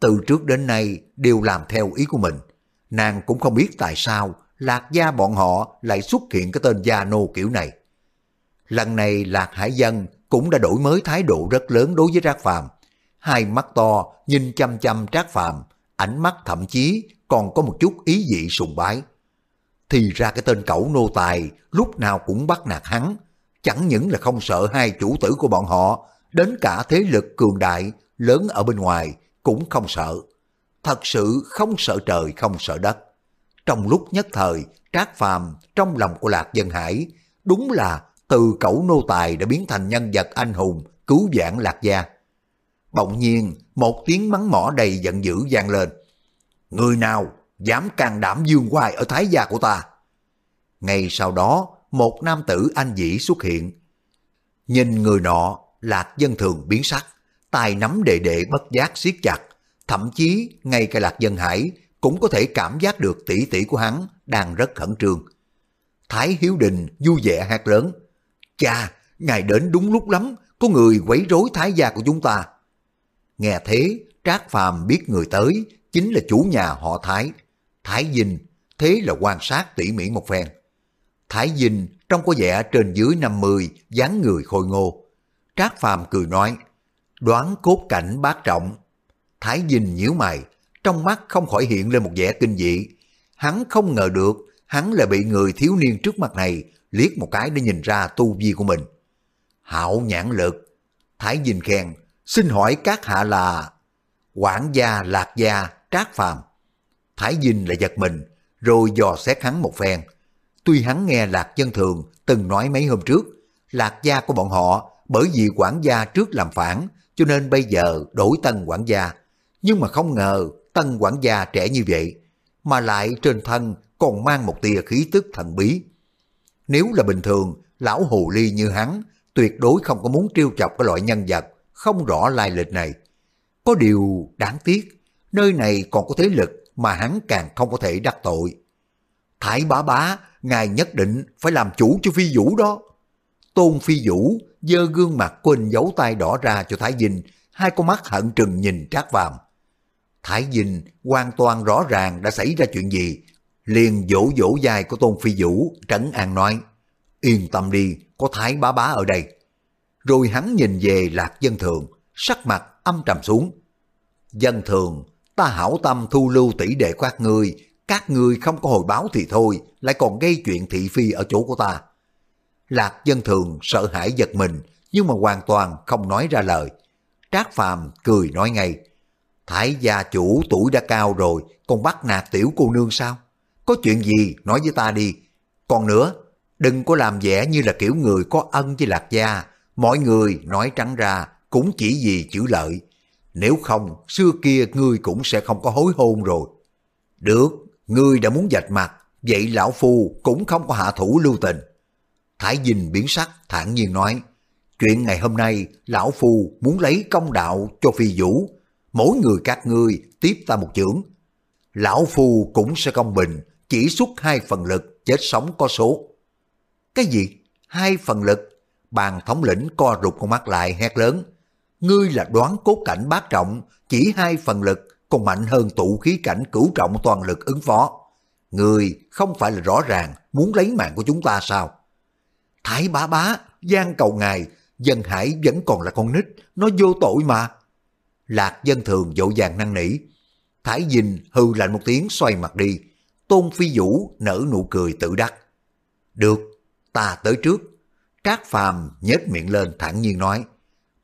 Từ trước đến nay đều làm theo ý của mình. Nàng cũng không biết tại sao Lạc Gia bọn họ lại xuất hiện cái tên Gia Nô kiểu này. Lần này Lạc Hải Dân cũng đã đổi mới thái độ rất lớn đối với Trác Phàm. Hai mắt to nhìn chăm chăm Trác Phàm, ánh mắt thậm chí còn có một chút ý dị sùng bái. Thì ra cái tên cẩu nô tài lúc nào cũng bắt nạt hắn, chẳng những là không sợ hai chủ tử của bọn họ đến cả thế lực cường đại lớn ở bên ngoài cũng không sợ. Thật sự không sợ trời không sợ đất. Trong lúc nhất thời, Trác Phàm trong lòng của Lạc Dân Hải đúng là từ cẩu nô tài đã biến thành nhân vật anh hùng cứu vãn Lạc Gia. Bỗng nhiên, một tiếng mắng mỏ đầy giận dữ vang lên. Người nào dám can đảm dương hoài ở thái gia của ta? Ngay sau đó, một nam tử anh dĩ xuất hiện. Nhìn người nọ Lạc Dân Thường biến sắc, tay nắm đệ đệ bất giác siết chặt, thậm chí ngay cả Lạc Dân Hải cũng có thể cảm giác được tỷ tỷ của hắn đang rất khẩn trương. Thái Hiếu Đình vui vẻ hát lớn, Cha, ngài đến đúng lúc lắm, có người quấy rối thái gia của chúng ta. Nghe thế, Trác Phàm biết người tới chính là chủ nhà họ Thái, Thái Dinh, thế là quan sát tỉ mỉ một phen. Thái Dinh trông có vẻ trên dưới 50, dáng người khôi ngô. Trác Phàm cười nói, đoán cốt cảnh bác trọng. Thái Dinh nhíu mày, trong mắt không khỏi hiện lên một vẻ kinh dị. Hắn không ngờ được, hắn là bị người thiếu niên trước mặt này liếc một cái để nhìn ra tu vi của mình. Hảo nhãn lực. Thái Dinh khen, xin hỏi các hạ là... Quản gia, lạc gia, trác phàm. Thái Dinh lại giật mình, rồi dò xét hắn một phen. Tuy hắn nghe Lạc Dân Thường từng nói mấy hôm trước, Lạc gia của bọn họ bởi vì quản gia trước làm phản, cho nên bây giờ đổi tân quản gia. Nhưng mà không ngờ tân quản gia trẻ như vậy, mà lại trên thân còn mang một tia khí tức thần bí. Nếu là bình thường, lão hồ ly như hắn, tuyệt đối không có muốn trêu chọc cái loại nhân vật không rõ lai lịch này. Có điều đáng tiếc, nơi này còn có thế lực mà hắn càng không có thể đắc tội. Thái bá bá, ngài nhất định phải làm chủ cho phi vũ đó. Tôn phi vũ giơ gương mặt quên giấu tay đỏ ra cho Thái Dinh, hai con mắt hận trừng nhìn Trác Phàm. Thái Dinh hoàn toàn rõ ràng đã xảy ra chuyện gì, liền vỗ vỗ dài của Tôn Phi Vũ, trấn an nói, yên tâm đi, có Thái bá bá ở đây. Rồi hắn nhìn về Lạc Dân Thường, sắc mặt âm trầm xuống. Dân Thường, ta hảo tâm thu lưu tỷ đệ các ngươi, các ngươi không có hồi báo thì thôi, lại còn gây chuyện thị phi ở chỗ của ta. Lạc Dân Thường sợ hãi giật mình, nhưng mà hoàn toàn không nói ra lời. Trác Phàm cười nói ngay, Thái gia chủ tuổi đã cao rồi, còn bắt nạt tiểu cô nương sao? Có chuyện gì nói với ta đi. Còn nữa, đừng có làm vẻ như là kiểu người có ân với lạc gia. Mọi người nói trắng ra cũng chỉ vì chữ lợi. Nếu không, xưa kia ngươi cũng sẽ không có hối hôn rồi. Được, ngươi đã muốn dạch mặt, vậy lão phu cũng không có hạ thủ lưu tình. Thái Dinh biến sắc thản nhiên nói, chuyện ngày hôm nay lão phu muốn lấy công đạo cho phi vũ, mỗi người các ngươi tiếp ta một chưởng. Lão phu cũng sẽ công bình, chỉ xuất hai phần lực, chết sống có số. Cái gì? Hai phần lực? Bàn thống lĩnh co rụt con mắt lại hét lớn. Ngươi là đoán cốt cảnh bát trọng, chỉ hai phần lực, còn mạnh hơn tụ khí cảnh cửu trọng toàn lực ứng phó. Ngươi không phải là rõ ràng muốn lấy mạng của chúng ta sao? Thái bá bá, gian cầu ngài, dân hải vẫn còn là con nít, nó vô tội mà. Lạc dân thường dỗ dàng năn nỉ. Thái Dình hư lạnh một tiếng xoay mặt đi, Tôn Phi Vũ nở nụ cười tự đắc. Được, ta tới trước. Trác Phàm nhếch miệng lên thản nhiên nói.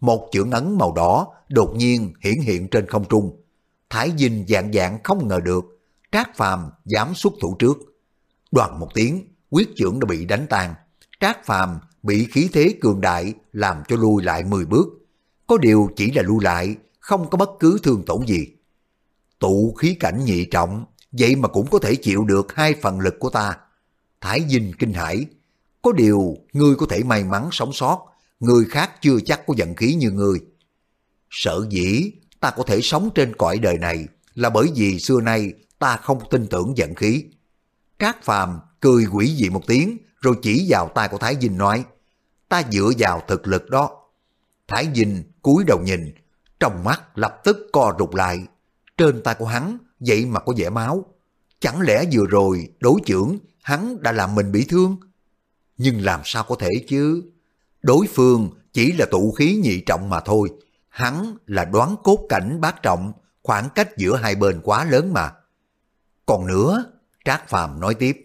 Một chữ ấn màu đỏ đột nhiên hiển hiện trên không trung. Thái Dinh dạng dạng không ngờ được. Trác Phàm dám xuất thủ trước. Đoàn một tiếng, quyết trưởng đã bị đánh tan. Trác Phàm bị khí thế cường đại làm cho lui lại 10 bước. Có điều chỉ là lui lại, không có bất cứ thương tổn gì. Tụ khí cảnh nhị trọng vậy mà cũng có thể chịu được hai phần lực của ta. Thái Dinh kinh hãi, có điều ngươi có thể may mắn sống sót, người khác chưa chắc có vận khí như ngươi. Sợ dĩ ta có thể sống trên cõi đời này là bởi vì xưa nay ta không tin tưởng vận khí. Trác Phàm cười quỷ dị một tiếng rồi chỉ vào tay của Thái Dinh nói, ta dựa vào thực lực đó. Thái Dinh cúi đầu nhìn, trong mắt lập tức co rụt lại. Trên tay của hắn vậy mà có vẻ máu. Chẳng lẽ vừa rồi đối trưởng hắn đã làm mình bị thương? Nhưng làm sao có thể chứ? Đối phương chỉ là tụ khí nhị trọng mà thôi. Hắn là đoán cốt cảnh bát trọng, khoảng cách giữa hai bên quá lớn mà. Còn nữa, Trác Phàm nói tiếp,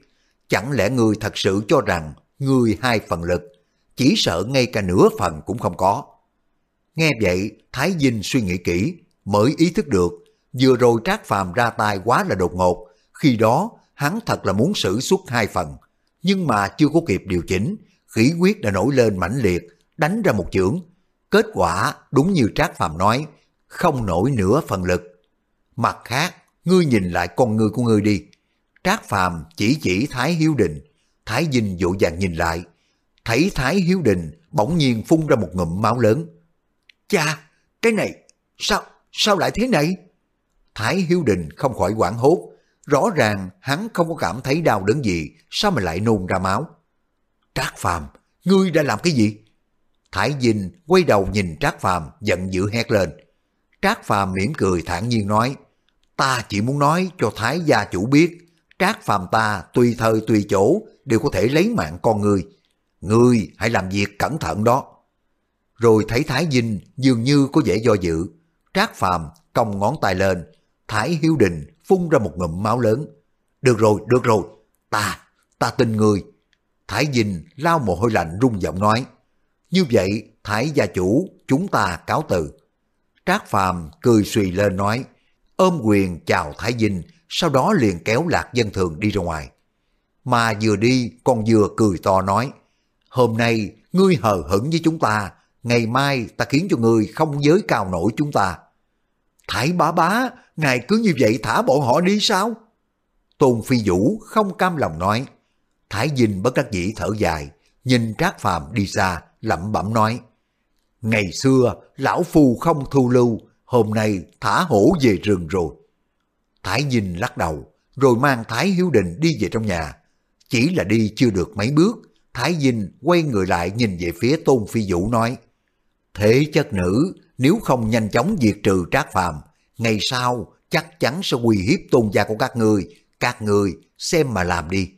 chẳng lẽ ngươi thật sự cho rằng ngươi hai phần lực, chỉ sợ ngay cả nửa phần cũng không có. Nghe vậy, Thái Dinh suy nghĩ kỹ, mới ý thức được Vừa rồi Trác Phàm ra tay quá là đột ngột, khi đó hắn thật là muốn xử suốt hai phần, nhưng mà chưa có kịp điều chỉnh, khí quyết đã nổi lên mãnh liệt, đánh ra một chưởng. Kết quả đúng như Trác Phàm nói, không nổi nửa phần lực. Mặt khác, ngươi nhìn lại con ngươi của ngươi đi. Trác Phàm chỉ chỉ Thái Hiếu Đình, Thái Dinh dỗ dàng nhìn lại, thấy Thái Hiếu Đình bỗng nhiên phun ra một ngụm máu lớn. Cha, cái này, sao, sao lại thế này? Thái Hiếu Đình không khỏi quảng hốt, rõ ràng hắn không có cảm thấy đau đớn gì, sao mà lại nôn ra máu. Trác Phàm, ngươi đã làm cái gì? Thái Dinh quay đầu nhìn Trác Phàm giận dữ hét lên. Trác Phàm mỉm cười thản nhiên nói, ta chỉ muốn nói cho Thái gia chủ biết, Trác Phàm ta tùy thời tùy chỗ đều có thể lấy mạng con người. Ngươi hãy làm việc cẩn thận đó. Rồi thấy Thái Dinh dường như có vẻ do dự. Trác Phàm cong ngón tay lên, Thái Hiếu Đình phun ra một ngụm máu lớn. Được rồi, được rồi, ta, ta tin người. Thái Dinh lao mồ hôi lạnh rung giọng nói. Như vậy, Thái gia chủ, chúng ta cáo từ. Trác Phàm cười suy lên nói, ôm quyền chào Thái Dinh, sau đó liền kéo lạc dân thường đi ra ngoài. Mà vừa đi, con vừa cười to nói, hôm nay ngươi hờ hững với chúng ta, ngày mai ta khiến cho ngươi không giới cao nổi chúng ta. Thái bá bá, ngài cứ như vậy thả bọn họ đi sao? Tôn Phi Vũ không cam lòng nói. Thái Dinh bất đắc dĩ thở dài, nhìn Trác Phàm đi xa, lẩm bẩm nói. Ngày xưa, lão phu không thu lưu, hôm nay thả hổ về rừng rồi. Thái Dinh lắc đầu, rồi mang Thái Hiếu Định đi về trong nhà. Chỉ là đi chưa được mấy bước, Thái Dinh quay người lại nhìn về phía Tôn Phi Vũ nói, Thế chất nữ, nếu không nhanh chóng diệt trừ trác phàm, ngày sau chắc chắn sẽ uy hiếp tôn gia của các người, các người xem mà làm đi.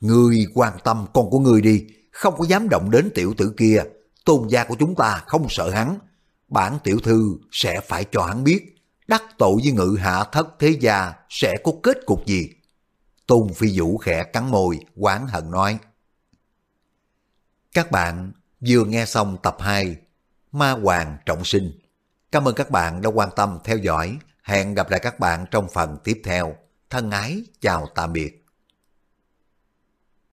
Người quan tâm con của người đi, không có dám động đến tiểu tử kia, tôn gia của chúng ta không sợ hắn. Bản tiểu thư sẽ phải cho hắn biết, đắc tội với ngự hạ thất thế gia sẽ có kết cục gì. Tôn Phi Vũ khẽ cắn môi, quán hận nói. Các bạn vừa nghe xong tập 2 Ma Hoàng Trọng Sinh. Cảm ơn các bạn đã quan tâm theo dõi. Hẹn gặp lại các bạn trong phần tiếp theo. Thân ái, chào tạm biệt.